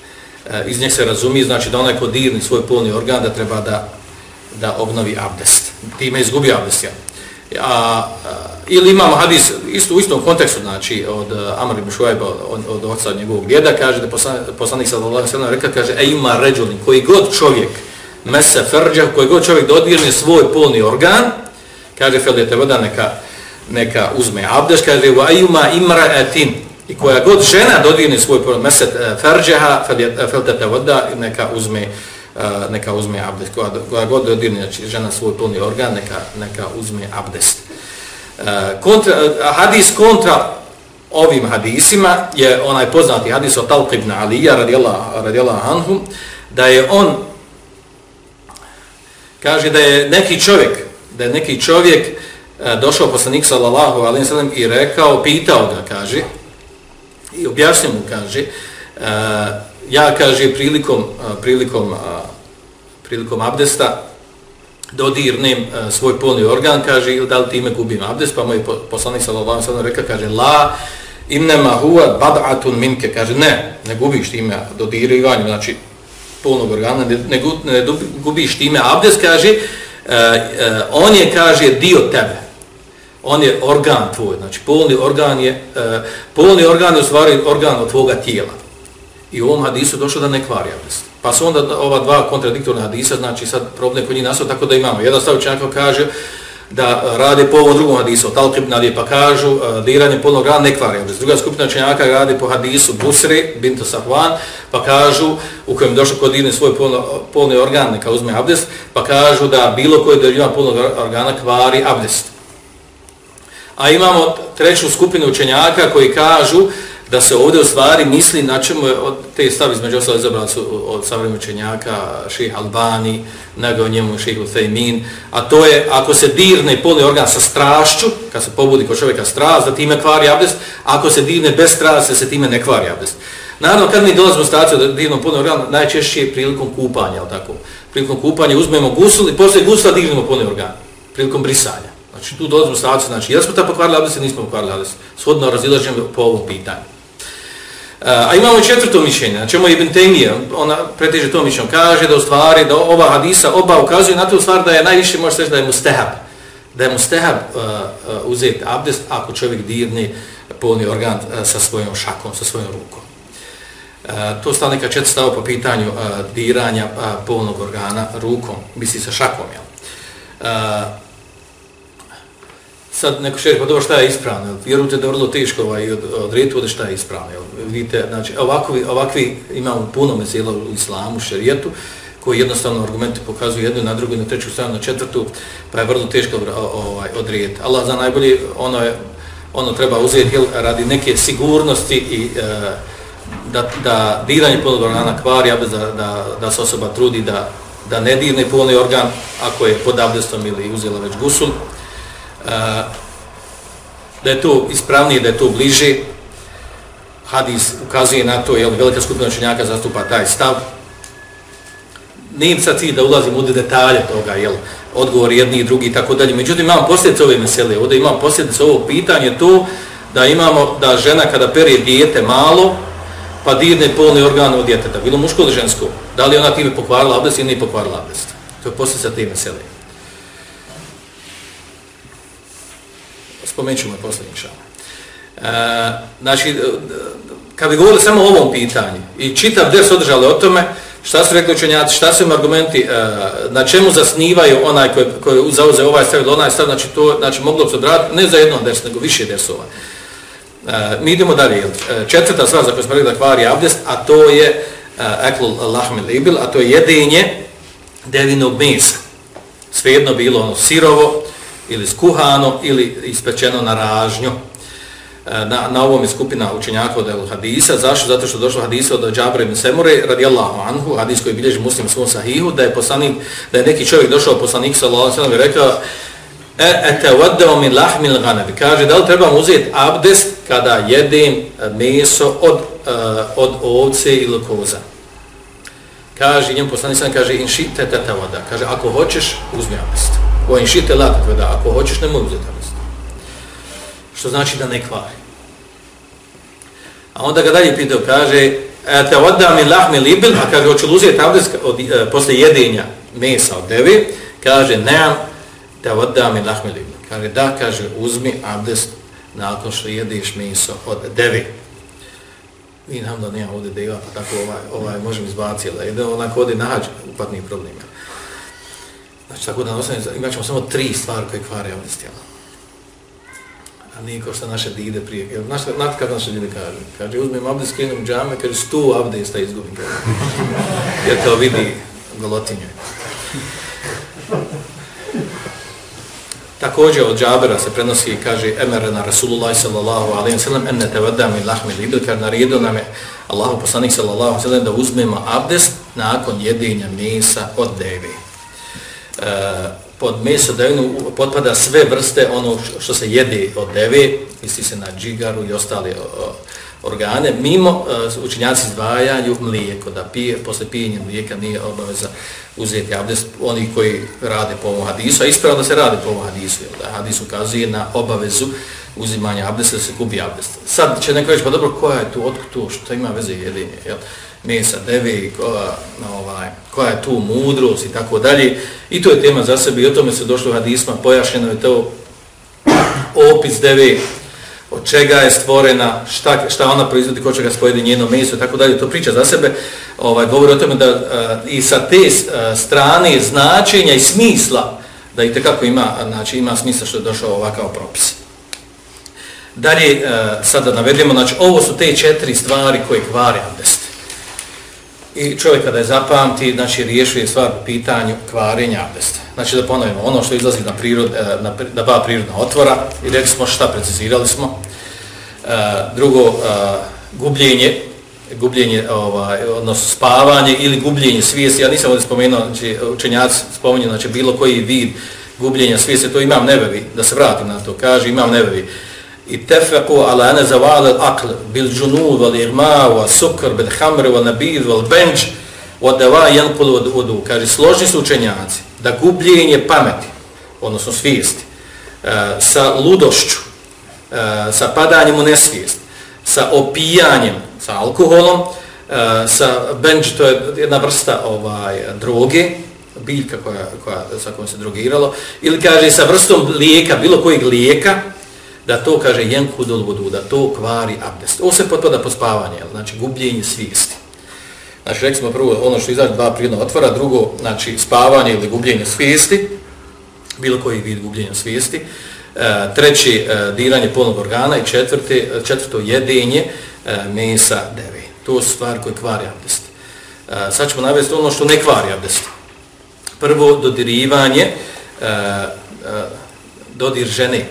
uh, iz njeg se razumije, znači da onaj ko dirni svoj polni organ da treba da da obnovi abdest. Time izgubi abdest, ja. A, a, ili imamo hadis isto u istom kontekstu, znači od uh, Amr ibn Šuajba, od, od oca od njegovog djeda, kaže da poslanik sallallahu alejhi ve sellem reka kaže ej ima ređulin, koji god čovjek mese ferđa, koji god čovjek dodirne svoj polni organ, kaže feljete voda neka, neka uzme abdest, kaže wa ayuma imra'atin i koja god žena dodirne svoj polni mese uh, ferđaha, voda neka uzme E, neka uzme abdest. Koja, koja god dodirne znači, žena svoj polni organ, neka, neka uzme abdest. E, kontra, e, hadis kontra ovim hadisima je onaj poznati hadis o Talq ibn Alija radijallahu anhu, da je on kaže da je neki čovjek da je neki čovjek došao poslanik sallallahu alejhi ve sellem i rekao pitao ga kaže i objasnio mu kaže ja kaže prilikom prilikom prilikom abdesta dodirnem svoj polni organ kaže ili da li time gubim abdest? Pa moj poslanik sallallahu alejhi ve kaže la innama huwa bad'atun minke. Kaže ne ne gubiš time dodirivanje znači polnog organa ne, ne, ne gubiš time abdest. Kaže uh, uh, on je kaže dio tebe. On je organ tvoj znači polni organ je uh, polni organ je u stvari organ od tvoga tijela. I u ovom hadisu došlo da ne kvari abdest. Pa su onda ova dva kontradiktorna hadisa, znači sad problem koji njih nastao, tako da imamo. Jedan stav učenjaka kaže da rade po ovom drugom hadisu, od Talqib pa kažu uh, diranje polnog rana ne kvari abdest. Druga skupina učenjaka rade po hadisu Busri, Binto Safwan, pa kažu, u kojem došlo kod dirne svoj polno, polni organ, neka uzme abdest, pa kažu da bilo koje deljima polnog organa kvari abdest. A imamo treću skupinu učenjaka koji kažu da se ovdje u stvari misli na čemu je od te stavi između ostalo izabrali su od savremena učenjaka ših Albani, nego njemu ših Uthejmin, a to je ako se dirne polni organ sa strašću, kad se pobudi kod čovjeka strast, da time kvari abdest, ako se dirne bez strasti, se time ne kvari abdest. Naravno, kad mi dolazimo u staciju da dirnemo polni organ, najčešće je prilikom kupanja, ali tako? Prilikom kupanja uzmemo gusul i poslije gusla dirnemo polni organ, prilikom brisanja. Znači, tu dolazimo u staciju, znači, jesmo ta pokvarili abdest ili nismo pokvarili abdest? Shodno razilažemo po ovom pitanju. Eh, a imamo četvrto mišljenje, na čemu je Ibn Taymiyyah, ona preteže to mišljenje, kaže da u stvari, da ova hadisa oba ukazuje na to stvar da je najviše, može se da je mustehab, da je mustehab eh, eh, uh, uh, uzeti abdest ako čovjek dirne polni organ uh, sa svojom šakom, sa svojom rukom. Uh, to stane neka četiri stava po pitanju uh, diranja uh, polnog organa rukom, misli sa šakom, jel? Uh, sad neko šeri, pa dobro šta je ispravno, vjerujte da je vrlo teško ovaj, od, odrediti ovdje šta je ispravno. Jel? Vidite, znači, ovakvi, ovakvi imamo puno mesela u islamu, šarijetu, koji jednostavno argumente pokazuju jednu na drugu, na treću stranu, na četvrtu, pa je vrlo teško ovaj, odrediti. Allah za najbolje, ono, je, ono treba uzeti jel, radi neke sigurnosti i e, da, da diranje polnog organa kvari da, da, da se osoba trudi da, da ne dirne polni organ ako je pod abdestom ili uzela već gusul. Da je to ispravnije, da je to bliže. Hadis ukazuje na to, jel, velika skupina učenjaka zastupa taj stav. Nijem sad cilj da ulazim u detalje toga, jel, odgovor jedni i drugi i tako dalje. Međutim, imam posljedice ove mesele, ovdje imam posljedice ovo pitanje, to da imamo da žena kada perije dijete malo, pa dirne polni organ od djeteta, bilo muško ili žensko, da li ona time pokvarila abdest ili nije pokvarila abdest. To je posljedica te mesele. Spomenut je posljednji šal. E, znači, e, kad bi govorili samo o ovom pitanju i čitav des održali o tome, šta su rekli učenjaci, šta su im argumenti, e, na čemu zasnivaju onaj koji, koji zauze ovaj stav ili onaj stav, znači to znači, moglo se odraditi ne za jedno des, nego više desova. Uh, e, mi idemo dalje. E, četvrta stvar za koju smo rekli da kvari abdest, a to je e, eklul lahmil ibil, libil, a to je jedinje devinog mesa. Svejedno bilo ono sirovo ili skuhano ili ispečeno na ražnju. E, na, na ovom je skupina učenjaka od El Hadisa. Zašto? Zato što došlo Hadisa od Džabre ibn Semure, radijallahu anhu, Hadis koji bilježi muslim svom sahihu, da je poslanik, da je neki čovjek došao poslanik sallallahu alejhi ve rekao e etawaddau min lahmil ghanam kaže da li trebam uzeti abdest kada jedem meso od uh, od ovce ili koza kaže njemu poslanik sam kaže in shita tatawada kaže ako hoćeš uzmi abdest o in shita da ako hoćeš ne možeš uzeti abdest što znači da ne kvari a onda ga dalje pitao kaže e, te odda mi lahmi libil, a kaže hoćeš uzeti abdest od, e, posle jedenja mesa od devi kaže ne da odda mi lahmili. Kaže, da, kaže, uzmi abdest nakon što jedeš meso od devi. I nam da nema ovdje deva, pa tako ovaj, ovaj možemo izbaciti, da ide onako ovdje nađe upatnih problema. Znači, tako da osnovno, imat ćemo samo tri stvari koje kvare abdest tijela. A nije kao što naše dide prije. Jer, znaš, znate kako naše dide kaže? Kaže, uzmem abdest, skrenem džame, kaže, stu abdesta izgubim. [laughs] Jer to vidi golotinju. Također od Džabera se prenosi i kaže Emerena Rasulullah sallallahu alaihi wa sallam enne tevada mi lahmi lidu, kar naredio nam je Allahu poslanik sallallahu alaihi wa sallam da uzmemo abdest nakon jedinja mesa od devi. E, pod meso devinu ono, potpada sve vrste ono što se jede od deve, misli se na džigaru i ostale organe, mimo eh, učinjaci izdvajaju mlijeko, da pije, posle pijenja mlijeka nije obaveza uzeti abdest, oni koji rade po ovom hadisu, a ispravno da se rade po ovom hadisu, jer da hadis ukazuje na obavezu uzimanja abdesta, da se kupi abdest. Sad će neko reći, pa dobro, koja je tu, otkud tu, što ima veze jedinje, jel? Mesa, deve, koja, ovaj, koja je tu mudrost i tako dalje. I to je tema za sebe i o tome se došlo u hadisma, pojašnjeno je to opis deve, od čega je stvorena, šta, šta ona proizvodi, ko će ga spojedi njeno meso, tako dalje, to priča za sebe, ovaj, govori o tome da uh, i sa te uh, strane značenja i smisla, da i tekako ima, znači, ima smisla što je došao ovakav propis. Dalje, uh, sada navedemo, znači, ovo su te četiri stvari koje kvari abdest. I čovjek kada je zapamti, znači, riješuje stvar po pitanju kvarenja abdesta. Znači da ponovimo, ono što izlazi na, prirod, e, na, na dva prirodna otvora, i rekli smo šta precizirali smo. E, drugo, e, gubljenje, gubljenje, ovaj, odnosno spavanje ili gubljenje svijesti. Ja nisam ovdje spomenuo, znači učenjac spomenuo, znači bilo koji vid gubljenja svijesti, to imam nebevi, da se vratim na to, kaže imam nebevi. اتفقوا على ala زوال zavale بالجنود bil والسكر بالخمر والنبيذ والبنج sukr, bil hamr, val nabid, val benč, od deva. Kaže, složni su učenjaci da gubljenje pameti, odnosno svijesti, e, sa ludošću, e, sa padanjem u nesvijest, sa opijanjem, sa alkoholom, e, sa benđ, to je jedna vrsta ovaj, droge, biljka koja, koja, sa kojom se drogiralo, ili kaže sa vrstom lijeka, bilo kojeg lijeka, da to kaže jenku dol vodu, da to kvari abdest. Ovo se potpada po spavanje, znači gubljenje svijesti. Znači, rekli smo prvo ono što izađe dva prirodna otvara, drugo, znači, spavanje ili gubljenje svijesti, bilo koji vid gubljenja svijesti, e, treći, e, diranje polnog organa i četvrti, četvrto, jedenje e, mesa deve. To su stvari koje kvari abdest. E, sad ćemo navesti ono što ne kvari abdest. Prvo, dodirivanje, e, e, dodir žene,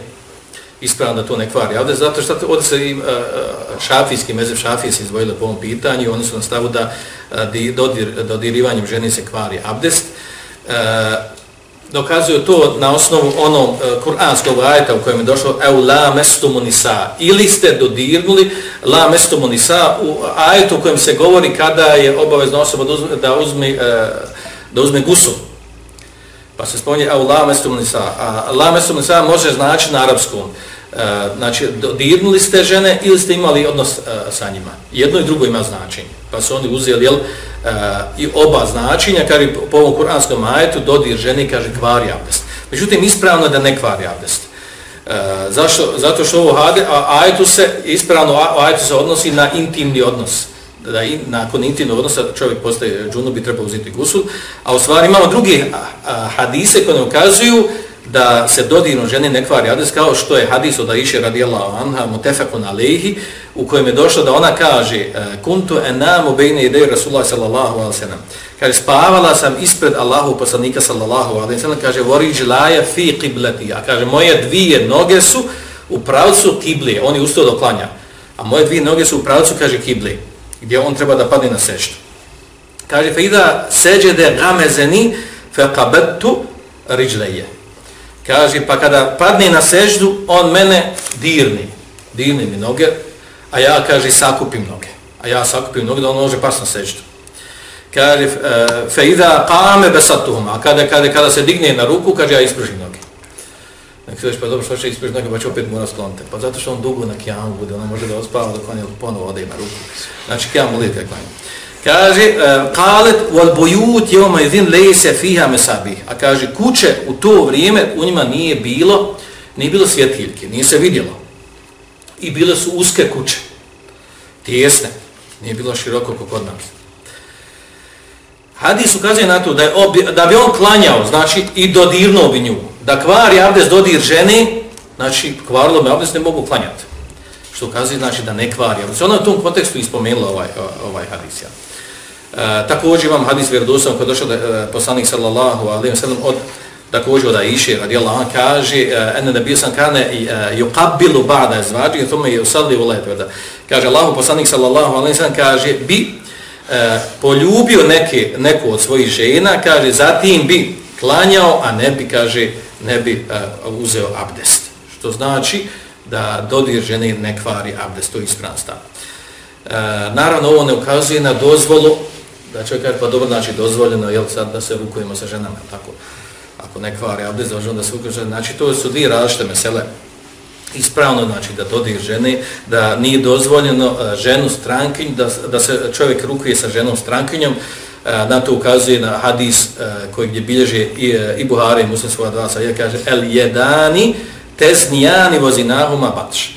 ispravno da to ne kvari abdest, zato što ovdje se im, e, e, šafijski, mezev šafije se izdvojili po ovom pitanju, oni su na stavu da e, dodir, dodirivanjem ženi se kvari abdest. Dokazuju to na osnovu onog kuranskog ajeta u kojem je došlo eu la mestumu nisa, ili ste dodirnuli la mestumu nisa u ajetu u kojem se govori kada je obavezna osoba da uzme, da uzme, da uzme gusu. Pa se spominje au lamestum nisa. A lamestum nisa može znači na arapskom. E, znači dirnuli ste žene ili ste imali odnos e, sa njima. Jedno i drugo ima značenje. Pa su oni uzeli jel, e, i oba značenja, kaže po ovom kuranskom ajetu, dodir žene kaže kvari abdest. Međutim, ispravno je da ne kvari abdest. E, zašto? Zato što ovo hade, a ajetu se, ispravno ajetu se odnosi na intimni odnos. Da i nakon intimnog odnosa čovjek postaje džunu, bi trebao uzeti gusul. A u stvari imamo drugi hadise koje ukazuju da se dodirno žene ne kvari abdest, kao što je hadis od Aisha radijallahu anha, mutefakun alehi, u kojem je došlo da ona kaže e, kuntu enamu bejne ideju Rasulullah sallallahu alaihi sallam. Kaže, spavala sam ispred Allahu poslanika sallallahu alaihi sallam, kaže, voriđ laja fi qibleti, a kaže, moje dvije noge su u pravcu kiblije, on je ustao do klanja, a moje dvije noge su u pravcu, kaže, kiblije, gdje on treba da padne na seždu. Kaže, fe ida seđede gamezeni fe kabetu riđleje. Kaže, pa kada padne na seždu, on mene dirni. Dirni mi noge, a ja, kaže, sakupim noge. A ja sakupim noge da on može pas na seždu. Kaže, fe ida kame besatuhum. A kada, kada, kada se digne na ruku, kaže, ja ispržim noge. Znači, Nek se pa dobro, što će ispružiti noge, pa će opet mora skloniti. Pa zato što on dugo na kijamu bude, ona može da ospava dok on je ponovo ode na ruku. Znači, kijamu lijete klanju. Kaže, e, kalet wal buyut yawma idhin lejse fiha mesabih. A kaže kuće u to vrijeme u njima nije bilo nije bilo svjetiljke, nije se vidjelo. I bile su uske kuće. Tijesne. Nije bilo široko kako kod nas. Hadis ukazuje na to da, je obi, da bi on klanjao, znači i dodirnuo bi nju. Da kvari abdes dodir žene, znači kvarilo me abdes ne mogu klanjati. Što ukazuje znači da ne kvari. Ona u tom kontekstu ispomenula ovaj, ovaj hadis. Ja. E, također imam hadis vjerodostojno koji je došao da e, poslanik sallallahu alejhi ve sellem od također od Aisha radijallahu anha kaže e, ene da sam kane e, yuqabbilu ba'da izvađi i tome je usadli u letvrda. kaže Allahu poslanik sallallahu alaihi ve sellem kaže bi e, poljubio neke neku od svojih žena kaže zatim bi klanjao a ne bi kaže ne bi uh, uzeo abdest što znači da dodir žene ne kvari abdest to je ispravan stav uh, e, naravno ovo ne ukazuje na dozvolu da čovjek kaže, pa dobro, znači dozvoljeno, jel sad da se rukujemo sa ženama, tako, ako ne kvari abdest, da se rukujemo znači to su dvije različite mesele, ispravno, znači da dodir žene, da nije dozvoljeno e, ženu strankinj, da, da se čovjek rukuje sa ženom strankinjom, na to ukazuje na hadis koji gdje bilježe i, e, i Buhari, muslim svoja dva sahija, kaže, el jedani tesnijani vozinahuma batš.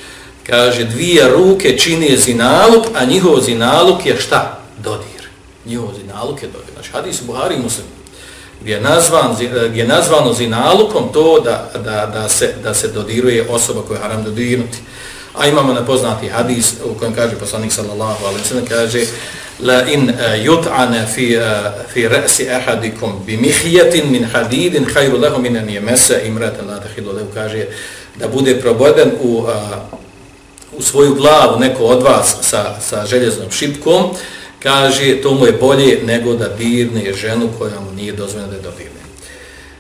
Kaže, dvije ruke čini zinaluk, a njihov zinaluk je šta? Dodir njihov zinaluk je dodir. Znači, hadis u Buhari muslim, gdje je, nazvan, e, gdje je nazvano zinalukom to da, da, da, se, da se dodiruje osoba koja je haram dodirnuti. A imamo nepoznati hadis u kojem kaže poslanik sallallahu alaihi sallam, kaže la in uh, yut'ana fi, uh, fi ra'si ahadikum bi mihiyatin min hadidin hajru lahu min an yamassa imratan la tahidu lehu, kaže da bude proboden u uh, u svoju glavu neko od vas sa, sa željeznom šipkom kaže to mu je bolje nego da dirne ženu koja mu nije dozvoljena da je dobio.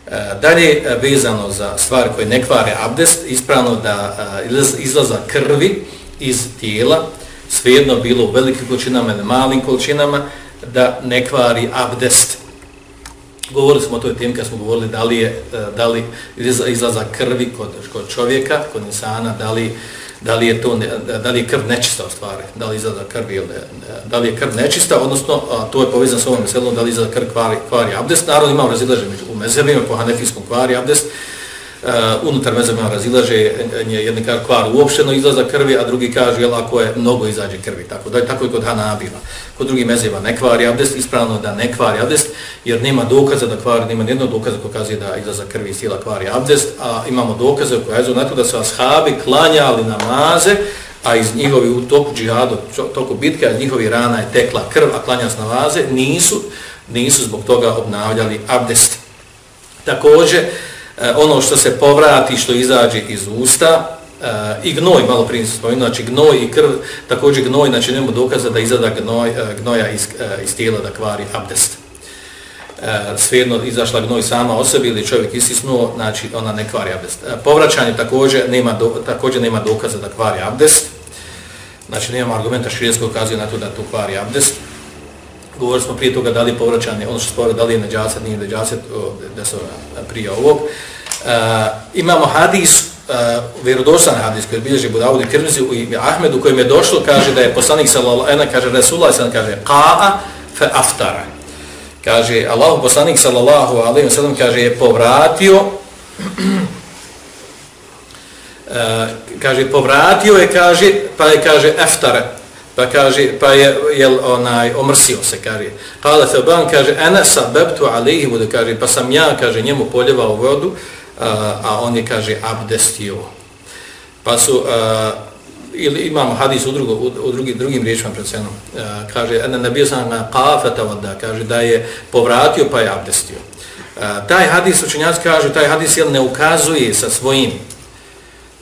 E, dalje, e, vezano za stvari koje ne kvare abdest, ispravno da e, izlaza krvi iz tijela, svejedno bilo u velikim količinama ili malim količinama, da ne kvari abdest. Govorili smo o toj temi kad smo govorili da li, je, da li izlaza krvi kod, kod čovjeka, kod insana, da li da li je to da li je krv nečista u stvari, da li izgleda krv ili da li je krv nečista, odnosno a, to je povezano s ovom meselom, da li izgleda krv kvari, kvari abdest. Narod ima razilaženje među u mezebima po hanefijskom kvari abdest. Uh, unutar mezebima razilaže eh, jedni kaže kvar uopšteno izlaza krvi, a drugi kaže jel, ako je mnogo izađe krvi. Tako da je tako i kod hanabila. Kod drugih mezeba ne kvari abdest, ispravno da ne kvari abdest, jer nema dokaza da kvari, nema nijednog dokaza koji kaže da izlaza krvi iz tijela kvari abdest, a imamo dokaze koji je na to da su ashabi klanjali namaze, a iz njihovi u toku džihada, toku bitke, iz njihovi rana je tekla krv, a klanja se namaze, nisu, nisu zbog toga obnavljali abdest. Također, E, ono što se povrati, što izađe iz usta, e, i gnoj, malo prije se spomenuo, znači gnoj i krv, također gnoj, znači nemamo dokaza da izada gnoj, e, gnoja iz, iz tijela da kvari abdest. Uh, svejedno izašla gnoj sama o sebi ili čovjek isisnuo, znači ona ne kvari abdest. Povraćanje također nema, do, također nema dokaza da kvari abdest. Znači nemamo argumenta širijeskog ukazuje na to da to kvari abdest. Govorili smo prije toga da li je povraćanje, ono što sporo, da li je neđaset, nije neđaset, da se prije ovog. Uh, imamo hadis e, uh, vjerodostan hadis koji bilježi Budavud i Tirmizi u Ahmedu kojim je došlo, kaže da je poslanik sallallahu alejhi kaže Resulullah sallallahu kaže qa'a fa aftara. Kaže Allahu poslanik sallallahu alejhi ve sellem kaže je povratio Uh, kaže povratio je kaže pa je kaže aftara pa kaže pa je jel onaj omrsio se kaže Kale thaban kaže ana sababtu alayhi wa kaže pa sam ja kaže njemu poljevao vodu a on je kaže abdestio. Pa su a, ili imamo hadis u drugo u, u drugim drugim riječima predsjedno. Kaže ana nabija sam na qafata voda kaže da je povratio pa je abdestio. A, taj hadis učenjaci kaže, taj hadis jel ne ukazuje sa svojim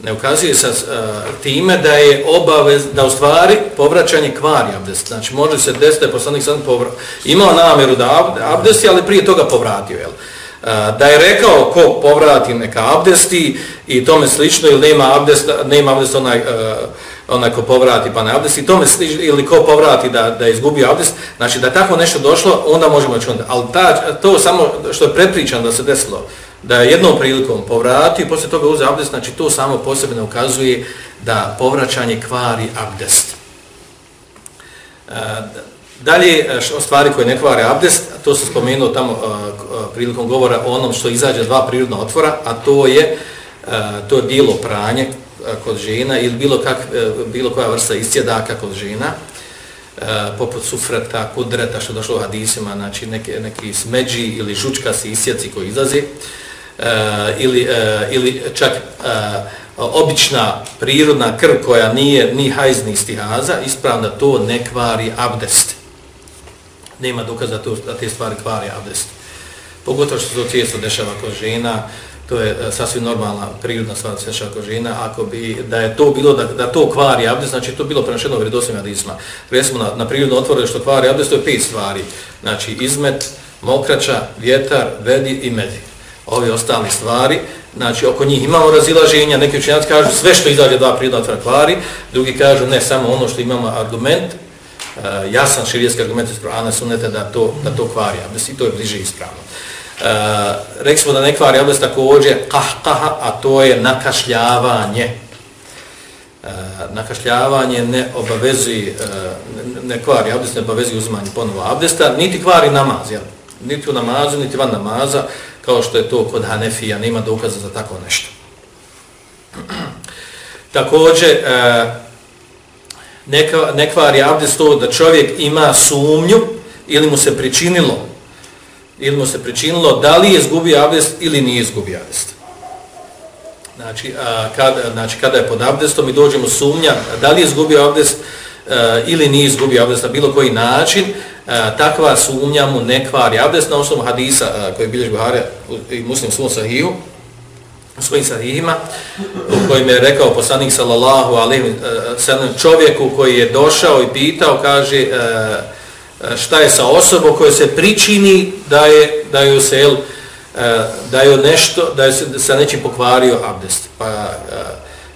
ne ukazuje sa uh, e, time da je obavez da u stvari povraćanje kvari abdest. Znači može se desiti da poslanik sam povra... imao namjeru da abdesti, ali prije toga povratio. Jel? Uh, da je rekao ko povrati neka abdesti i tome slično ili nema abdest nema abdest onaj uh, onaj ko povrati pa ne abdesti tome slično ili ko povrati da da izgubi abdest znači da tako nešto došlo onda možemo reći Ali al ta to samo što je prepričano da se desilo da je jednom prilikom povrati posle toga uze abdest znači to samo posebno ukazuje da povraćanje kvari abdest. Uh, Dalje, e, o stvari koje ne kvare abdest, to se spomenuo tamo e, prilikom govora o onom što izađe dva prirodna otvora, a to je to je bilo pranje kod žena ili bilo, kak, bilo koja vrsta iscjedaka kod žena, poput sufreta, kudreta, što došlo u hadisima, znači neke, neki smeđi ili žučka si koji izlazi, uh, Eh, ili, eh, ili čak eh, obična prirodna krv koja nije ni hajzni stihaza, ispravno da to ne kvari abdest nema dokaza to, da te stvari kvari abdest. Pogotovo što se to često dešava kod žena, to je sasvim normalna, prirodna stvar se dešava kod žena, ako bi, da je to bilo, da, da to kvari abdest, znači to bilo prenašeno u vredosim adisma. Recimo na, na prirodno otvore što kvari abdest, to je pet stvari. Znači izmet, mokrača, vjetar, vedi i medi. Ovi ostali stvari, znači oko njih imamo razilaženja, neki učenjaci kažu sve što izađe dva prirodna kvari, drugi kažu ne, samo ono što imamo argument, uh, jasan širijetski argument iz Korana sunete da to, da to kvari abdest i to je bliže ispravno. Uh, rekli smo da ne kvari abdest također kahkaha, a to je nakašljavanje. Uh, nakašljavanje ne obavezi, uh, ne kvari abdest, ne obavezi uzmanje ponovo abdesta, niti kvari namaz, jel? Niti u namazu, niti van namaza, kao što je to kod Hanefija, nema dokaza za tako nešto. [clears throat] Također, e, uh, neka, ne kvari abdest to da čovjek ima sumnju ili mu se pričinilo ili mu se pričinilo da li je izgubio abdest ili nije izgubio abdest. Znači, a, kada, znači, kada je pod abdestom i dođemo sumnja da li je izgubio abdest a, ili nije izgubio abdest na bilo koji način, a, takva sumnja mu ne kvari abdest na osnovu hadisa a, koji bilješ Buhari i muslim svom sahiju, u svojim sahihima, u kojim je rekao poslanik sallallahu alaihi sallam čovjeku koji je došao i pitao, kaže a, šta je sa osobom koja se pričini da je da je se jel, da je nešto da je se sa nečim pokvario abdest. Pa a,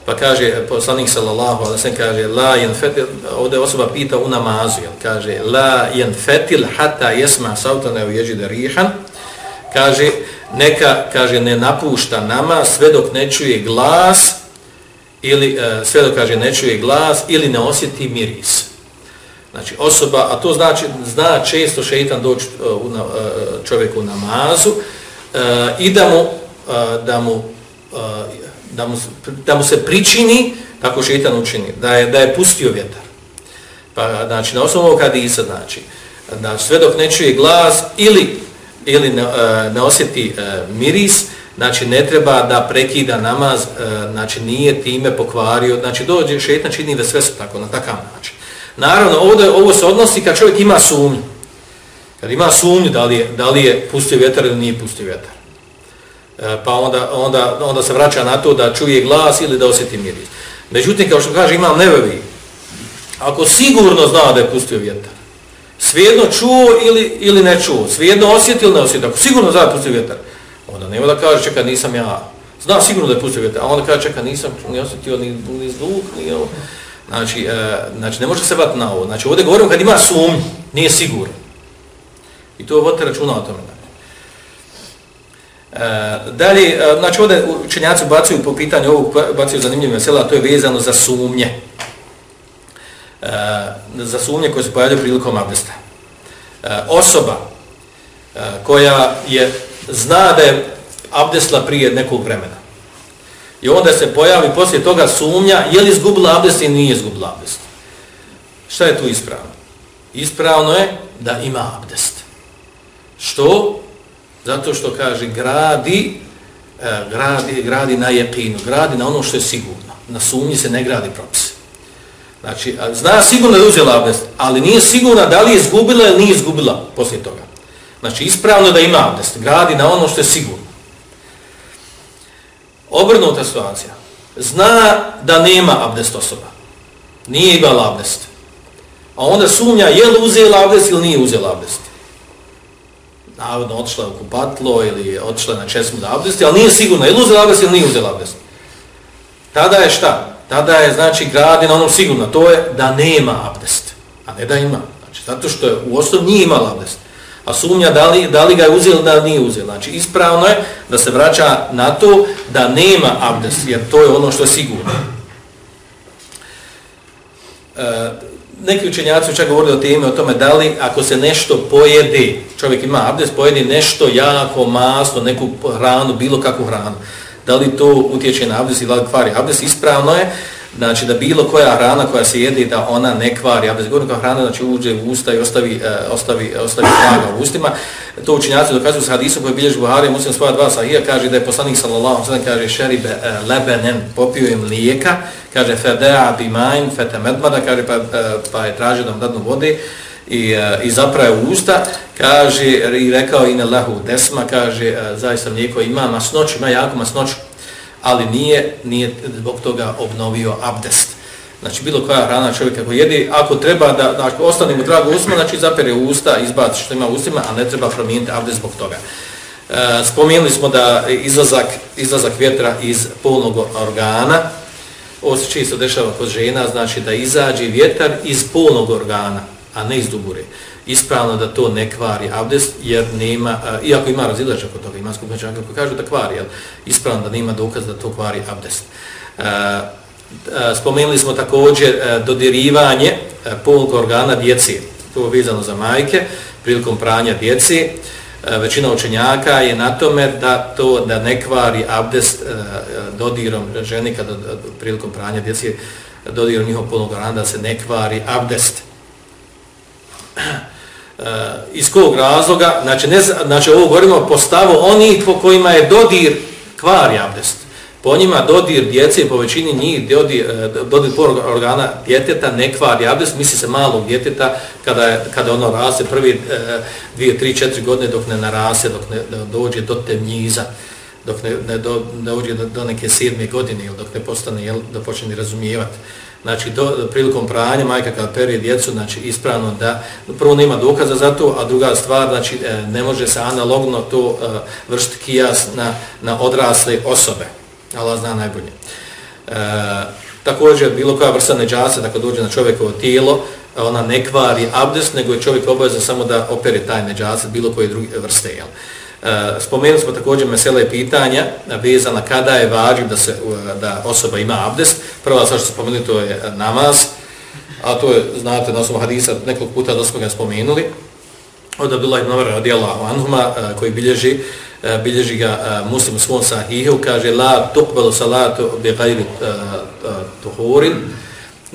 pa kaže poslanik sallallahu alejhi ve sellem kaže la yanfatil ovde osoba pita u namazu jel kaže la yanfatil hatta yasma sautan aw yajid rihan kaže neka, kaže, ne napušta nama sve dok ne čuje glas ili e, sve dok, kaže, ne čuje glas ili ne osjeti miris. Znači, osoba, a to znači, zna često šeitan doći e, u na, e, čovjeku u namazu e, i da mu, da mu, da mu, da mu se pričini, tako šeitan učini, da je, da je pustio vjetar. Pa, znači, na osnovu ovog hadisa, znači, da sve dok ne čuje glas ili ili ne, e, ne osjeti e, miris, znači ne treba da prekida namaz, e, znači nije time pokvario, znači dođe šeitan čini da sve su tako, na takav način. Naravno, ovdje, ovo se odnosi kad čovjek ima sumnju. Kad ima sumnju da li je, da li je pustio vjetar ili nije pustio vjetar. E, pa onda, onda, onda se vraća na to da čuje glas ili da osjeti miris. Međutim, kao što kaže imam nevevi, ako sigurno zna da je pustio vjetar, svijedno čuo ili, ili ne čuo, svijedno osjeti ili ne osjeti, ako sigurno zna da je pustio vjetar, onda nema da kaže čeka nisam ja, zna sigurno da je pustio vjetar, a onda kaže čeka nisam ni osjetio ni, ni zvuk, ni ovo. Znači, e, znači, ne može se vati na ovo. Znači, ovdje govorimo kad ima sum, nije sigurno. I to vodite računa o tome. E, dalje, e, znači, ovdje učenjaci bacuju po pitanju ovog, bacuju zanimljivo mesela, to je vezano za sumnje. E, za sumnje koje se pojavljaju prilikom abdesta. E, osoba e, koja je zna da je abdestla prije nekog vremena. I onda se pojavi poslije toga sumnja je li izgubila abdest ili nije izgubila abdest. Šta je tu ispravno? Ispravno je da ima abdest. Što? Zato što kaže gradi, e, gradi, gradi na jekinu, gradi na ono što je sigurno. Na sumnji se ne gradi propis. Znači, zna sigurno da je uzela abdest, ali nije sigurna da li je izgubila ili nije izgubila poslije toga. Znači, ispravno da ima abdest, gradi na ono što je sigurno. Obrnuta situacija. Zna da nema abdest osoba. Nije imala abdest. A onda sumnja je li uzela abdest ili nije uzela abdest. Navodno otišla u kupatlo ili otišla na česmu da abdesti, ali nije sigurno ili uzela abdest ili nije uzela abdest. Tada je šta? Tada je znači gradi na onom sigurno. To je da nema abdest. A ne da ima. Znači, zato što je u osnovu nije imala abdest a sumnja da li, da li ga je uzela da nije uzela. Znači ispravno je da se vraća na to da nema abdest, jer to je ono što je sigurno. E, neki učenjaci čak govorili o teme o tome da li ako se nešto pojede, čovjek ima abdest, pojedi nešto jako masno, neku hranu, bilo kakvu hranu, da li to utječe na abdest ili kvari abdest, ispravno je znači da bilo koja hrana koja se jede da ona ne kvari, a bez godina hrana znači uđe u usta i ostavi, e, ostavi, ostavi traga u ustima. To učinjaci dokazuju s hadisom koji bilježi Buhari, muslim svoja dva sahija, kaže da je poslanik sallallahu sallam, kaže šeribe uh, e, lebenen, popio im lijeka, kaže fedea bimajn, fete medmada, kaže pa, uh, pa je tražio da mu dadnu vode i, i zapravo usta, kaže i rekao ine lehu desma, kaže zaista mlijeko ima masnoć, ima jako masnoću, ali nije nije zbog toga obnovio abdest. Znači bilo koja hrana čovjeka koji jedi, ako treba da znači ostane mu drago usma, znači zapere usta, izbaci što ima u ustima, a ne treba promijeniti abdest zbog toga. E, spomenuli smo da izlazak, izlazak vjetra iz polnog organa, ovo se čisto dešava kod žena, znači da izađe vjetar iz polnog organa, a ne iz dubure ispravno da to ne kvari abdest, jer nema, uh, iako ima razilača kod toga, ima skupna čaka koji kažu da kvari, jel, ispravno da nema dokaz da to kvari abdest. Uh, uh, spomenuli smo također uh, dodirivanje uh, polnog organa djeci, to je vezano za majke, prilikom pranja djeci, većina učenjaka je na tome da to da ne kvari abdest dodirom ženi kada prilikom pranja djeci dodirom njihov polnog organa da se ne kvari abdest. Uh, iz kog razloga, znači, ne, znači ovo govorimo po stavu onih po kojima je dodir kvari abdest. Po njima dodir djece, po većini njih dodir, uh, dodir organa djeteta ne kvari abdest, misli se malog djeteta kada, je, kada ono raste prvi uh, dvije, tri, četiri godine dok ne naraste, dok ne dođe do temnjiza, dok ne, ne, do, ne dođe do, do neke sedme godine ili dok ne postane, jel, da počne razumijevati znači do, prilikom pranja majka kada pere djecu, znači ispravno da prvo nema dokaza za to, a druga stvar, znači e, ne može se analogno to e, uh, vršiti kijas na, na odrasle osobe. Allah zna najbolje. E, također, bilo koja vrsta neđasa, dakle dođe na čovjekovo tijelo, ona ne kvari abdest, nego je čovjek obavezan samo da opere taj neđasa, bilo koje druge vrste. Jel? E, spomenuli smo također mesele pitanja vezana kada je važno da se e, da osoba ima abdest. Prva stvar što spomenuli to je namaz, a to je, znate, na osnovu hadisa nekog puta da smo ga spomenuli. Od Abdullah ibn Umar radijallahu anhuma e, koji bilježi bilježi ga muslim u svom sahihu, kaže la tuqbalu salatu bi gajri tuhurin,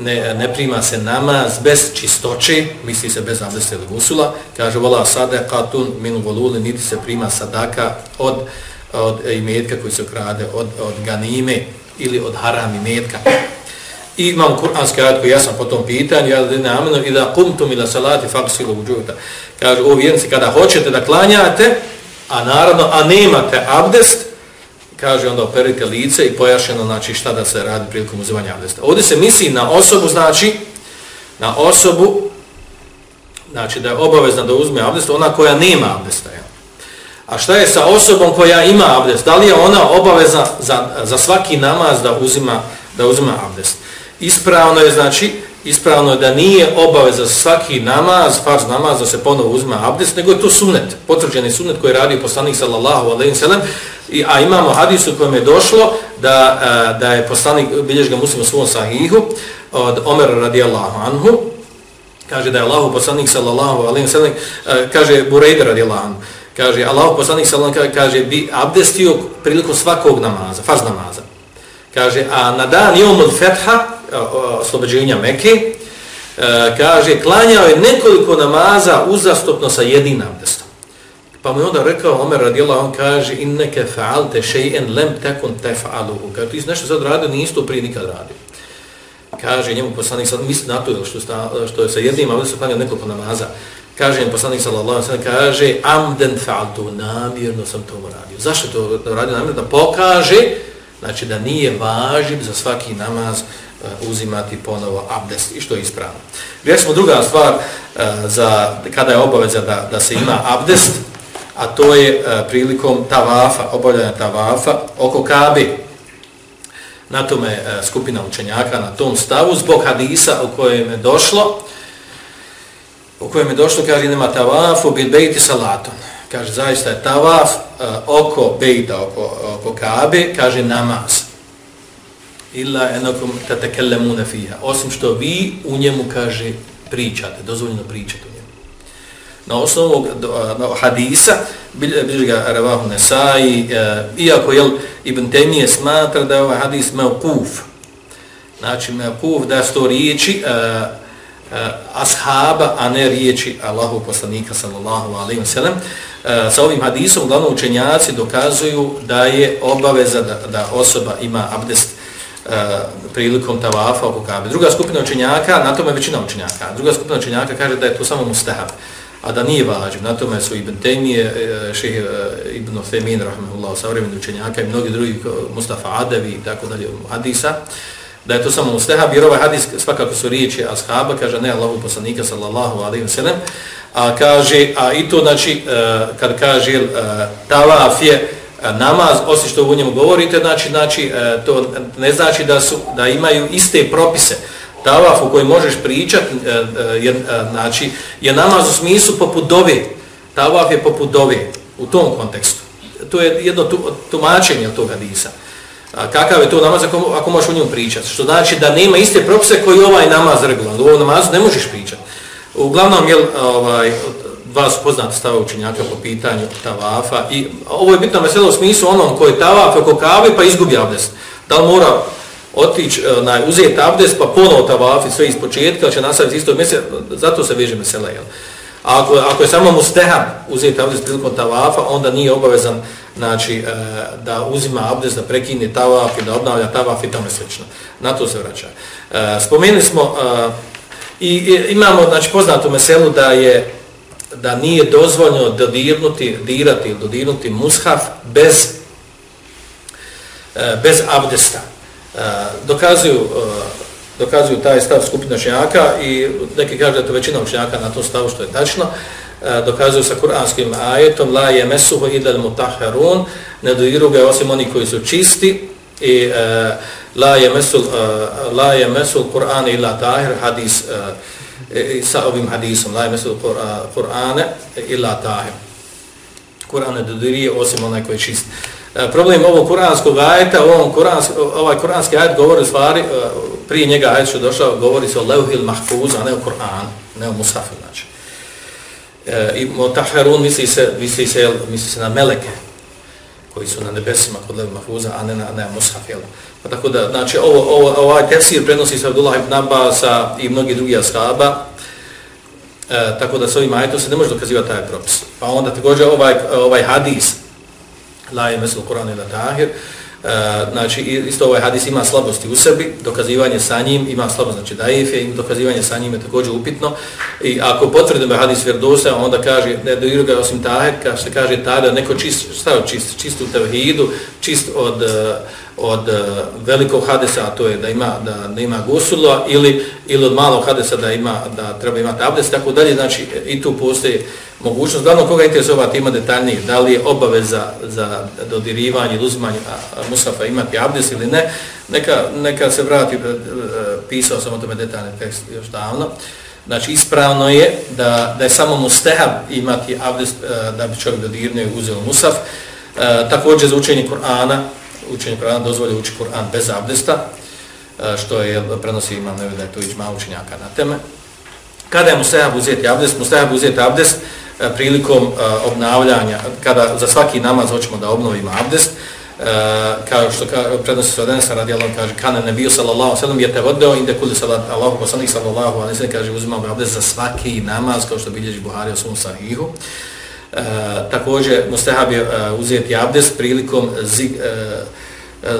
ne, ne prima se namaz bez čistoće, misli se bez abdesta ili gusula, kaže vola sadaqatun min gululi, niti se prima sadaka od, od imetka koji se krade, od, od ganime ili od haram imetka. I imam kuranski ajat koji ja sam po tom pitanju, ja da ne amenu, i da kumtum ila salati faksilu uđuta. Kaže, o vjernici, kada hoćete da klanjate, a naravno, a nemate abdest, kaže onda operite lice i pojašeno znači šta da se radi prilikom uzimanja abdesta. Ovdje se misli na osobu, znači na osobu, znači da je obavezna da uzme abdest, ona koja nema abdesta. Ja. A šta je sa osobom koja ima abdest? Da li je ona obavezna za, za svaki namaz da uzima, da uzima abdest? Ispravno je, znači, ispravno je da nije obaveza za svaki namaz, farz namaz, da se ponovo uzme abdest, nego je to sunnet, potvrđeni sunnet koji radi poslanik sallallahu alejhi ve sellem, a imamo hadis u kojem je došlo da, e, da je poslanik, bilješ ga muslim u svom sahihu, od Omer radijallahu anhu, kaže da je Allahu poslanik sallallahu alaihi wa sallam, e, kaže Burejde radijallahu anhu, kaže Allahu poslanik sallallahu alaihi wa sallam, kaže bi abdestio prilikom svakog namaza, farz namaza. Kaže, a na dan jom fetha, e, oslobođenja Mekke, kaže, klanjao je nekoliko namaza uzastopno sa jednim abdestom. Pa mu je onda rekao Omer radijallahu on kaže inneke fa'alte shay'an lam takun taf'aluhu. Kaže ti nešto sad radio, nisi to prije nikad radio. Kaže njemu poslanik sad misli na to što sta, što je sa jednim ali se klanjao nekoliko namaza. Kaže njemu poslanik sallallahu alejhi ve sellem kaže amden fa'altu namjerno sam to radio. Zašto to radio namjerno da pokaže znači da nije važib za svaki namaz eh, uzimati ponovo abdest i što je ispravno. Gdje smo druga stvar eh, za kada je obaveza da, da se ima abdest, a to je e, prilikom tavafa, obavljanja tavafa oko Kabe. Na tome e, skupina učenjaka na tom stavu zbog hadisa u kojem je došlo u kojem je došlo, kaže, nema tavafu bil bejti salatom. Kaže, zaista je tavaf e, oko bejta, oko, oko Kabe, kaže, namaz. Illa enakum tatakallamuna fiha. Osim što vi u njemu, kaže, pričate, dozvoljeno pričate na osnovu hadisa bilježi ga Ravahu Nesai e, iako je Ibn Temije smatra da je ovaj hadis meukuf znači meukuf da su to riječi uh, ashaba a ne riječi Allahu poslanika sallallahu alaihi wa sallam sa ovim hadisom glavno učenjaci dokazuju da je obaveza da, da osoba ima abdest prilikom tavafa oko kabe. Druga skupina učenjaka, na tome većina učenjaka, druga skupina učenjaka kaže da je to samo mustahab a da nije vađib. Na tome su Ibn Tejmije, e, šehe Ibn Femin, rahmehullah, savremeni učenjaka i mnogi drugi, Mustafa Adevi i tako dalje, hadisa, da je to samo mustehab, jer ovaj hadis svakako su riječi ashaba, kaže ne Allahu poslanika sallallahu alaihi wa sallam, a kaže, a i to znači, e, kad kaže e, talaf je e, namaz, osim što u njemu govorite, znači, znači to ne znači da su da imaju iste propise, tavaf u kojoj možeš pričat, e, e, je, e, znači, je namaz u smislu poput dove. Tavaf je poput dove u tom kontekstu. To je jedno tumačenje tog hadisa. A kakav je to namaz ako, ako možeš u njom pričati? Što znači da nema iste propise koji ovaj namaz regulan. U ovom namazu ne možeš pričati. Uglavnom, je ovaj, dva su poznata stava učenjaka po pitanju tavafa. I ovo je bitno meselo u smislu onom koji tavaf oko kave pa izgubi abdest. Da li mora otići, e, onaj, na, uzeti abdest, pa ponovo tavafiti sve iz početka, će nastaviti isto mjesec, zato se veže mesela, jel? A ako, ako je samo mustehab uzeti abdest prilikom tavafa, onda nije obavezan znači, e, da uzima abdest, da prekine tavaf i da obnavlja tavaf i tome slično. Na to se vraća. E, spomenuli smo e, i, i imamo znači, poznatu meselu da je da nije dozvoljno dodirnuti, dirati ili dodirnuti mushaf bez, e, bez abdesta E, dokazuju, e, dokazuju taj stav skupina učenjaka i neki kažu da je to većina učenjaka na tom stavu što je tačno, e, dokazuju sa kuranskim ajetom la je mesuhu idal mutahharun ne doiru ga osim oni koji su čisti i la je mesul la je mesul Kur'an ila tahir hadis sa ovim hadisom la je mesul Kur'ane ila tahir Kur'an ne dodirije osim onaj koji je čist. E, problem ovog kuranskog ajeta, ovom kuransk, ovaj kuranski ajet govori stvari, e, prije njega ajet što došao, govori se o levhil mahfuz, a ne o Kur'an, ne o Musafu, znači. E, I motahharun misli se, misli, se, misli se na meleke, koji su na nebesima kod levhil mahfuza, a ne na, ne Musaf, jel? Pa tako da, znači, ovo, ovo, ovaj tefsir prenosi se Abdullah ibn Abbasa i mnogi drugi ashaba, e, tako da s ovim ajetom se ne može dokazivati taj propis. Pa onda također ovaj, ovaj hadis, la je mesel Kur'an ila tahir, E, znači isto ovaj hadis ima slabosti u sebi, dokazivanje sa njim ima slabost, znači daif je i dokazivanje sa njim je također upitno. I ako potvrdimo hadis vjerdosa, onda kaže ne do iroga osim tahir, kao se kaže tahir, neko čist, šta je čist, čist u tevhidu, čist od, e, od e, velikog hadesa, a to je da ima da da ima gusula ili ili od malog hadesa da ima da treba imati abdest, tako dalje, znači i tu postoji mogućnost, glavno koga interesuje ova tema detaljnije, da li je obaveza za dodirivanje ili uzimanje musafa imati abdes ili ne, neka, neka se vrati, e, pisao sam o tome detaljni tekst još davno, znači ispravno je da, da je samo mustehab imati abdes e, da bi čovjek dodirnio i uzeo musaf, e, također za učenje Kur'ana, učenje Kur'ana dozvolje uči Kur'an bez abdesta, što je prenosi imam nevi da je to iđma učenjaka na teme. Kada je mustehab uzeti abdest? Mustehab uzeti abdest E, prilikom uh, obnavljanja, kada za svaki namaz hoćemo da obnovimo abdest, uh, kao što ka, prednosi se od Enesa radi Allah, kaže, kane ne bio sallallahu sallam, je te vodeo, inde kuli sallat Allahu poslanik sallallahu, a ne kaže, uzimamo abdest za svaki namaz, kao što bilježi Buhari o svom sahihu. Uh, također, mustahab je uh, uzeti abdest prilikom zik, uh,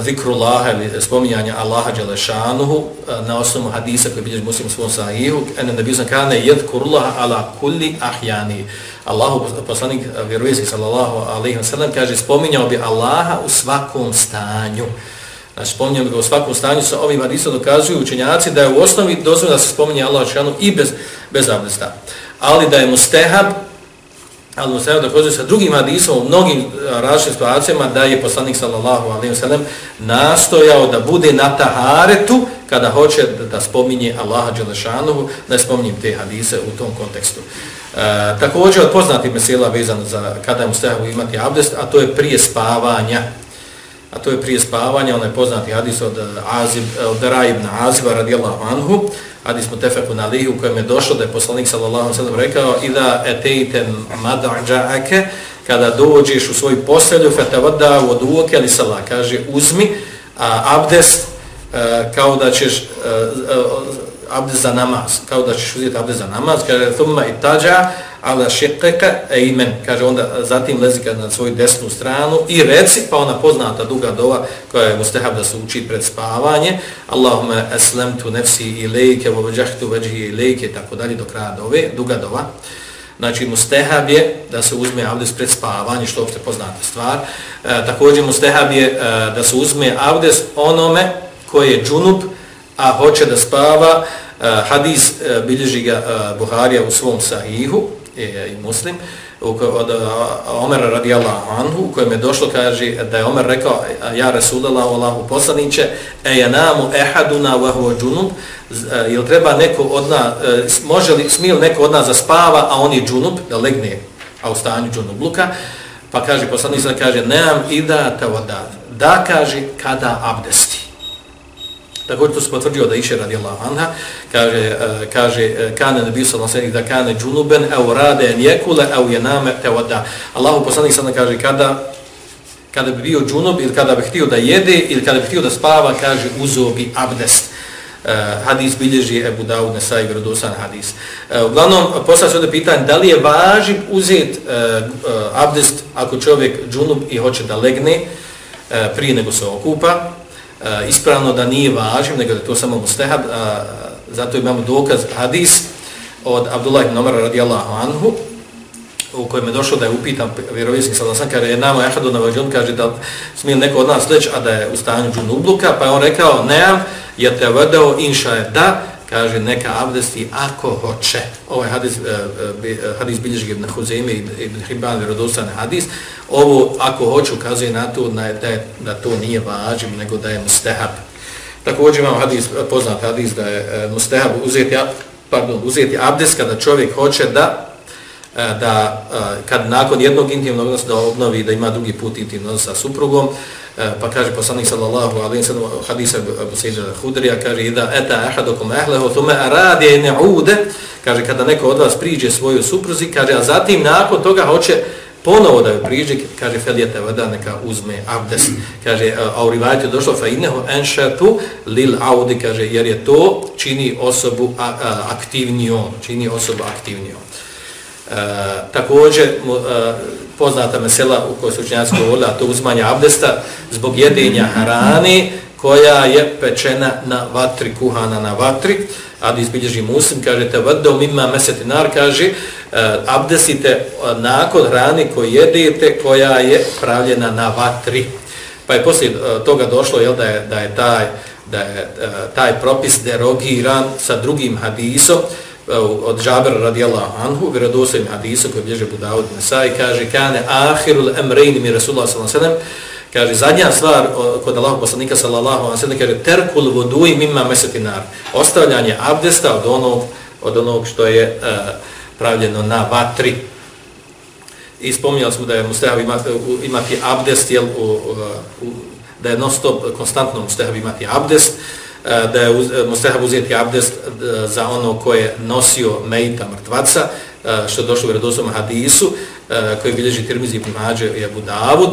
zikrullaha ili spominjanja Allaha Đelešanuhu na osnovu hadisa koji bilježi muslim u svom sahihu. Ene ne bizna kane jedkurullaha ala kulli ahjani Allahu poslanik eh, vjerovijski sallallahu alejhi ve sellem kaže spominjao bi Allaha u svakom stanju znači spominjao bi ga u svakom stanju sa ovim hadisom dokazuju učenjaci da je u osnovi dozvoljeno da se spominje Allah šanu i bez, bez abdesta ali da je mustehab ali mustehab dokazuju sa drugim hadisom u mnogim eh, različitim situacijama da je poslanik sallallahu alejhi ve sellem nastojao da bude na taharetu kada hoće da, da spominje Allaha dželle da spominje te hadise u tom kontekstu. E, također od poznatih mesela vezano za kada je mustahabu imati abdest, a to je prije spavanja. A to je prije spavanja, onaj poznati hadis od e, Azib, e, od Dara ibn Aziba radijallahu anhu, hadis mu tefeku na lihi u kojem je došlo da je poslanik sallallahu sallam rekao ida etejten mada'đa'ake kada dođeš u svoj poselju fetavada u oduoke ali sala kaže uzmi a, abdest a, kao da ćeš a, a, abdest za namaz kao da ćeš uzeti abdest za namaz kaže thumma itađa ala šiqeka eimen, kaže onda zatim lezi na svoju desnu stranu i reci, pa ona poznata duga dova koja je mustahab da se uči pred spavanje, Allahumma aslamtu nafsi ilayka wa wajjahtu wajhi ilayka tako dalje do kraja dove, duga dova. Znači mustehab je da se uzme abdest pred spavanje, što opšte poznate stvar. E, također mustehab je e, da se uzme abdest onome koji je džunup, a hoće da spava, e, hadis e, bilježi ga e, Buharija u svom sahihu, e, i muslim, od Omera radijallahu anhu, u kojem je došlo, kaže, da je Omer rekao, ja Resulallah, Allahu poslaniće, e janamu ehaduna vahu džunub, e, jel treba neko od nas, može li, smije li neko od nas zaspava, a on je džunub, da legne, a u stanju džunubluka, pa kaže, poslanić kaže, neam ida ta voda, da kaže, kada abdesti. Također to se potvrdio da iše radi Allah anha, kaže, uh, kaže uh, kane ne bisao naslednik da kane džunuben, evo rade en jekule, evo je name, te. Allah poslanik sada kaže, kada, kada bi bio džunob ili kada bi htio da jede ili kada bi htio da spava, kaže, uzo bi abdest. Uh, hadis bilježi Ebu Dawud Nesai Grodosan hadis. Uh, uglavnom, postavljaju se ovdje pitanje, da li je važiv uzeti uh, uh, abdest ako čovjek džunub i hoće da legne uh, prije nego se okupa, e, ispravno da nije važiv, nego da to samo mustehab, a, zato imamo dokaz hadis od Abdullah ibn Omar radijallahu anhu, u kojem je došlo da je upitan vjerovisnik sada sam, kada je nama ahadu navađun kaže da smije neko od nas leći, a da je u stanju džunubluka, pa je on rekao, neam, je te vedeo, inša je da, kaže neka abdesti ako hoće. Ovaj hadis, eh, hadis bilježi ibn Huzeme i ibn Hibban vjerodostan hadis. Ovo ako hoće ukazuje na to da, je, da to nije važim, nego da je mustehab. Također imam hadis, poznat hadis da je uh, mustehab uzeti, pardon, uzeti abdest kada čovjek hoće da da kad nakon jednog intimnog odnosa da obnovi da ima drugi put intimnog odnosa sa suprugom E, pa kaže poslanik sallallahu alejhi ve sellem hadis Abu Sa'id al-Khudri kaže ida ata ahadukum ahlihi thumma arada an yauda kaže kada neko od vas priđe svojoj supruzi kaže a zatim nakon toga hoće ponovo da joj priđe kaže felijete vada neka uzme abdes kaže a u rivajatu došlo fa innehu anshatu lil audi kaže jer je to čini osobu aktivnijom čini osobu aktivnijom e, također e, poznata mesela u kojoj su učenjaci govorili, a to uzmanje abdesta zbog jedenja hrane koja je pečena na vatri, kuhana na vatri, a da izbilježi muslim, kaže te vado mima mesetinar, kaže uh, abdesite eh, nakon hrane koju jedete koja je pravljena na vatri. Pa je poslije uh, toga došlo jel, da, je, da je taj da je taj propis derogiran sa drugim hadisom, od Džabera radijallahu anhu, vjerodostojnim hadisa koji bježe Budavud Nesai, kaže, kane ahirul emrejni mi Rasulullah sallallahu sallam, kaže, zadnja stvar kod Allahog poslanika sallallahu sallam, kaže, terkul voduj mimma mesetinar, ostavljanje abdesta od onog, od onog što je uh, pravljeno na vatri. I spominjali smo da je mustahab imati, imati abdest, jel, u, u, da je non stop, konstantno mustahab imati abdest, E, da je e, mustahab uzeti abdest e, za ono koje je nosio mejta mrtvaca, što je došlo u redosnom hadisu, koji bilježi Tirmizi ibn Mađe i Abu Davud,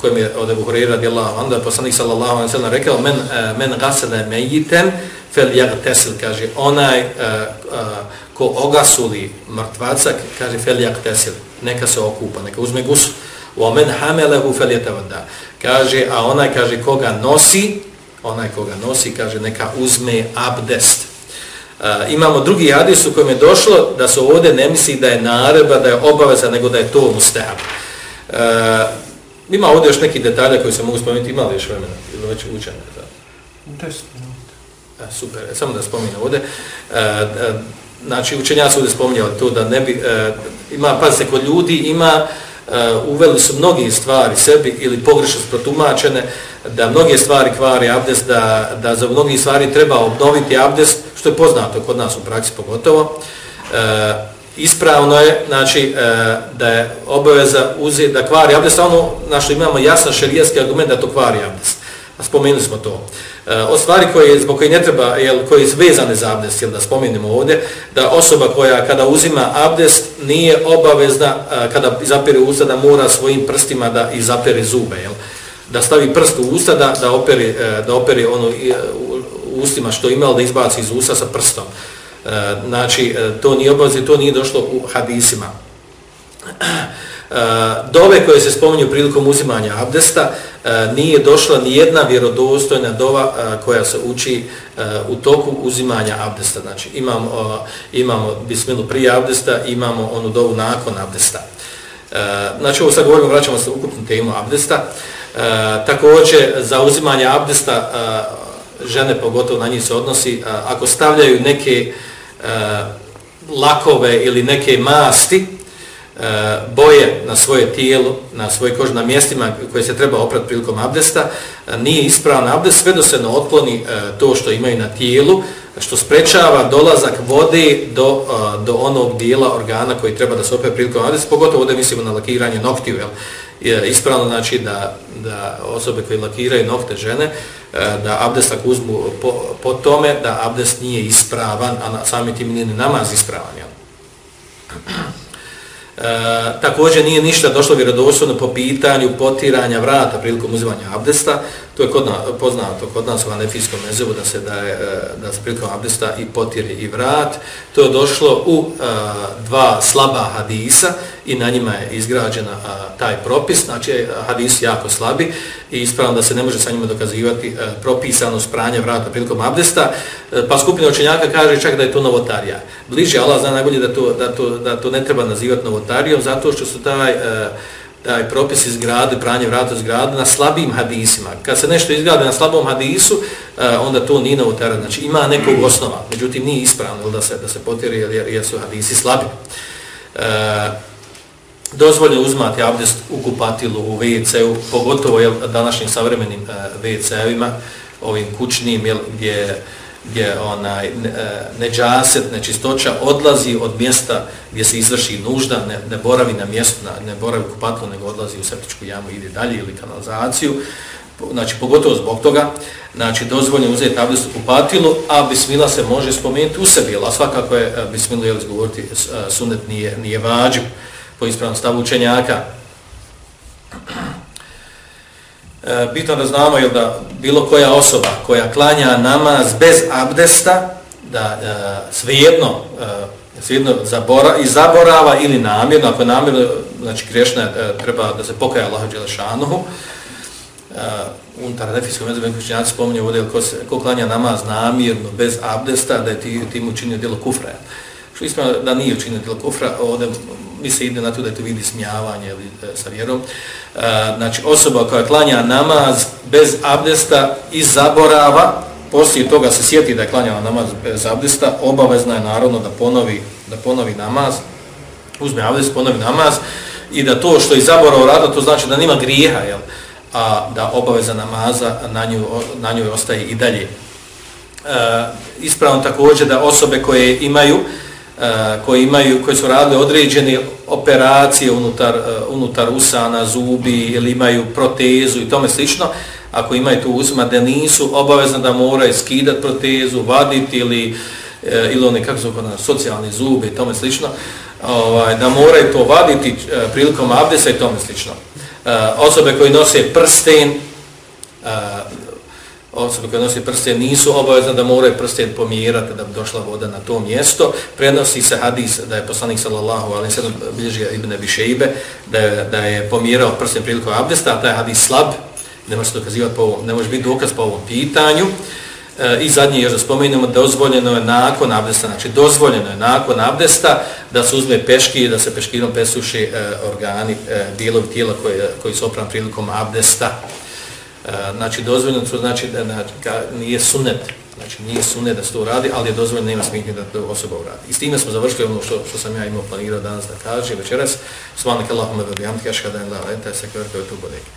kojim je od Ebu Hureyra radijallahu anhu, poslanik sallallahu anhu sallam rekao, men, men gasele mejitem, fel jag kaže, onaj ko ogasuli mrtvaca, kaže, fel jag neka se okupa, neka uzme gusu. O men hamelehu fel jetavada. Kaže, a onaj, kaže, koga nosi, onaj koga nosi, kaže neka uzme abdest. Uh, imamo drugi hadis u kojem je došlo da se ovdje ne misli da je nareba, da je obaveza, nego da je to mustahab. Uh, ima ovdje još neki detalje koji se mogu spomenuti, ima li još vremena ili već učenje? Deset minuta. Super, e, samo da spominjem ovdje. Uh, uh, znači, učenja su ovdje spominjali to da ne bi, uh, ima, pa se kod ljudi ima, Eh, uveli su mnogi stvari sebi ili pogrešno protumačene, da mnoge stvari kvari abdest, da, da za mnogi stvari treba obnoviti abdest, što je poznato kod nas u praksi pogotovo. E, ispravno je, znači, e, da je obaveza uzeti, da kvari abdest, ono na što imamo jasan šerijetski argument da to kvari abdest. Spomenuli smo to. Eh, o stvari koje, zbog koje ne treba, jel, koje je vezane za abdest, jel, da spomenemo ovdje, da osoba koja kada uzima abdest nije obavezna, eh, kada zapere usta, da mora svojim prstima da izapere zube, jel da stavi prst u usta, da, da, operi, eh, da operi ono u ustima što ima, da izbaci iz usta sa prstom. Znači, to nije obavezno, to nije došlo u hadisima. [clears throat] E, dove koje se spominju prilikom uzimanja abdesta, e, nije došla ni jedna vjerodostojna dova e, koja se uči u toku uzimanja abdesta. Znači, imamo, imamo bismilu prije abdesta, imamo onu dovu nakon abdesta. Znači, ovo sad govorimo, vraćamo se u ukupnu temu abdesta. Također za uzimanje abdesta žene pogotovo na njih se odnosi ako stavljaju neke lakove ili neke masti E, boje na svoje tijelo, na svoje kože, na mjestima koje se treba oprati prilikom abdesta, e, nije ispravan abdest sve do se ne otkloni e, to što imaju na tijelu, što sprečava dolazak vode do, do onog dijela organa koji treba da se opere prilikom abdesta, pogotovo ovdje mislimo na lakiranje noktiju, jel? je ispravno znači da, da osobe koje lakiraju nokte žene, da abdest ako uzmu po, po tome da abdest nije ispravan, a sami tim nije namaz ispravan. Jel? E, također nije ništa došlo vjerodostojno po pitanju potiranja vrata prilikom uzimanja abdesta. To je kod na, poznato kod nas u Hanefijskom mezevu da se daje, e, da se prilikom abdesta i potiri i vrat. To je došlo u a, dva slaba hadisa i na njima je izgrađena a, taj propis. Znači hadis jako slabi i ispravno da se ne može sa njima dokazivati a, propisano pranja vrata prilikom abdesta. A, pa skupina učenjaka kaže čak da je to novotarija. Bliže Allah zna najbolje da to, da to, da to ne treba nazivati novotarijom zato što su taj... A, taj propis izgrade, pranje vrata izgrade na slabim hadisima. Kad se nešto izgrade na slabom hadisu, eh, onda to nije novotara. Znači ima nekog osnova, međutim nije ispravno da se, da se potjeri jer, jer su hadisi slabi. E, dozvoljno uzmati abdest u kupatilu, u WC-u, pogotovo jel, današnjim savremenim e, WC-evima, ovim kućnim, jel, gdje gdje onaj e, neđaset, nečistoća odlazi od mjesta gdje se izvrši nužda, ne, ne boravi na mjestu, ne boravi u kupatlu, nego odlazi u septičku jamu, ide dalje ili kanalizaciju. Znači, pogotovo zbog toga, znači, dozvoljeno uzeti abdest u kupatilu, a bismila se može spomenuti u sebi, ali svakako je e, bismila, jel, izgovoriti, e, sunet nije, nije vađu po ispravnom stavu učenjaka. E, bitno da znamo je da bilo koja osoba koja klanja namaz bez abdesta, da e, svejedno e, svejedno zabora, i zaborava ili namjerno, ako je namjerno, znači grešna e, treba da se pokaja Allahu Đelešanuhu, uh, e, unutar refijskog među venkućenjaci spominje ovdje ko, se, ko klanja namaz namjerno, bez abdesta, da je ti, tim učinio djelo kufra. Što ispravno da nije učinio djelo kufra, ovdje mi se ide na to da je to vidi smijavanje ili e, sa vjerom. E, znači osoba koja klanja namaz bez abdesta i zaborava, poslije toga se sjeti da je klanjala namaz bez abdesta, obavezna je narodno da ponovi, da ponovi namaz, uzme abdest, ponovi namaz i da to što je zaborao rado, to znači da nima grijeha, jel? a da obaveza namaza na, nju, na njoj ostaje i dalje. E, ispravno također da osobe koje imaju E, koji imaju koji su radili određene operacije unutar, e, unutar usana, zubi ili imaju protezu i tome slično, ako imaju tu uzma da nisu obavezno da moraju skidati protezu, vaditi ili e, ili one kako su na socijalni zubi i tome slično, ovaj, da moraju to vaditi prilikom abdesa i tome slično. Osobe koji nose prsten, osobe koje nose prsten nisu obavezne da moraju prsten pomjerati da bi došla voda na to mjesto. Prenosi se hadis da je poslanik sallallahu alaihi sallam bilježi Ibn Abi Shejbe da, je, da je pomjerao prsten prilikom abdesta, a taj hadis slab, ne može, dokazivati po ovom, ne može biti dokaz po ovom pitanju. E, I zadnje još da spomenemo, dozvoljeno je nakon abdesta, znači dozvoljeno je nakon abdesta da se uzme peški i da se peškirom pesuši e, organi, e, dijelovi tijela koji, koji su opravni prilikom abdesta. E, znači dozvoljeno to znači da znači, nije sunnet, znači nije sunnet da se to uradi, ali je dozvoljeno, nema smitnje da to osoba uradi. I s time smo završili ono što, što sam ja imao planirao danas da kažem večeras. Svanak Allahumma wa bihamdika ashhadu an la ilaha illa anta astaghfiruka wa atubu ilayk.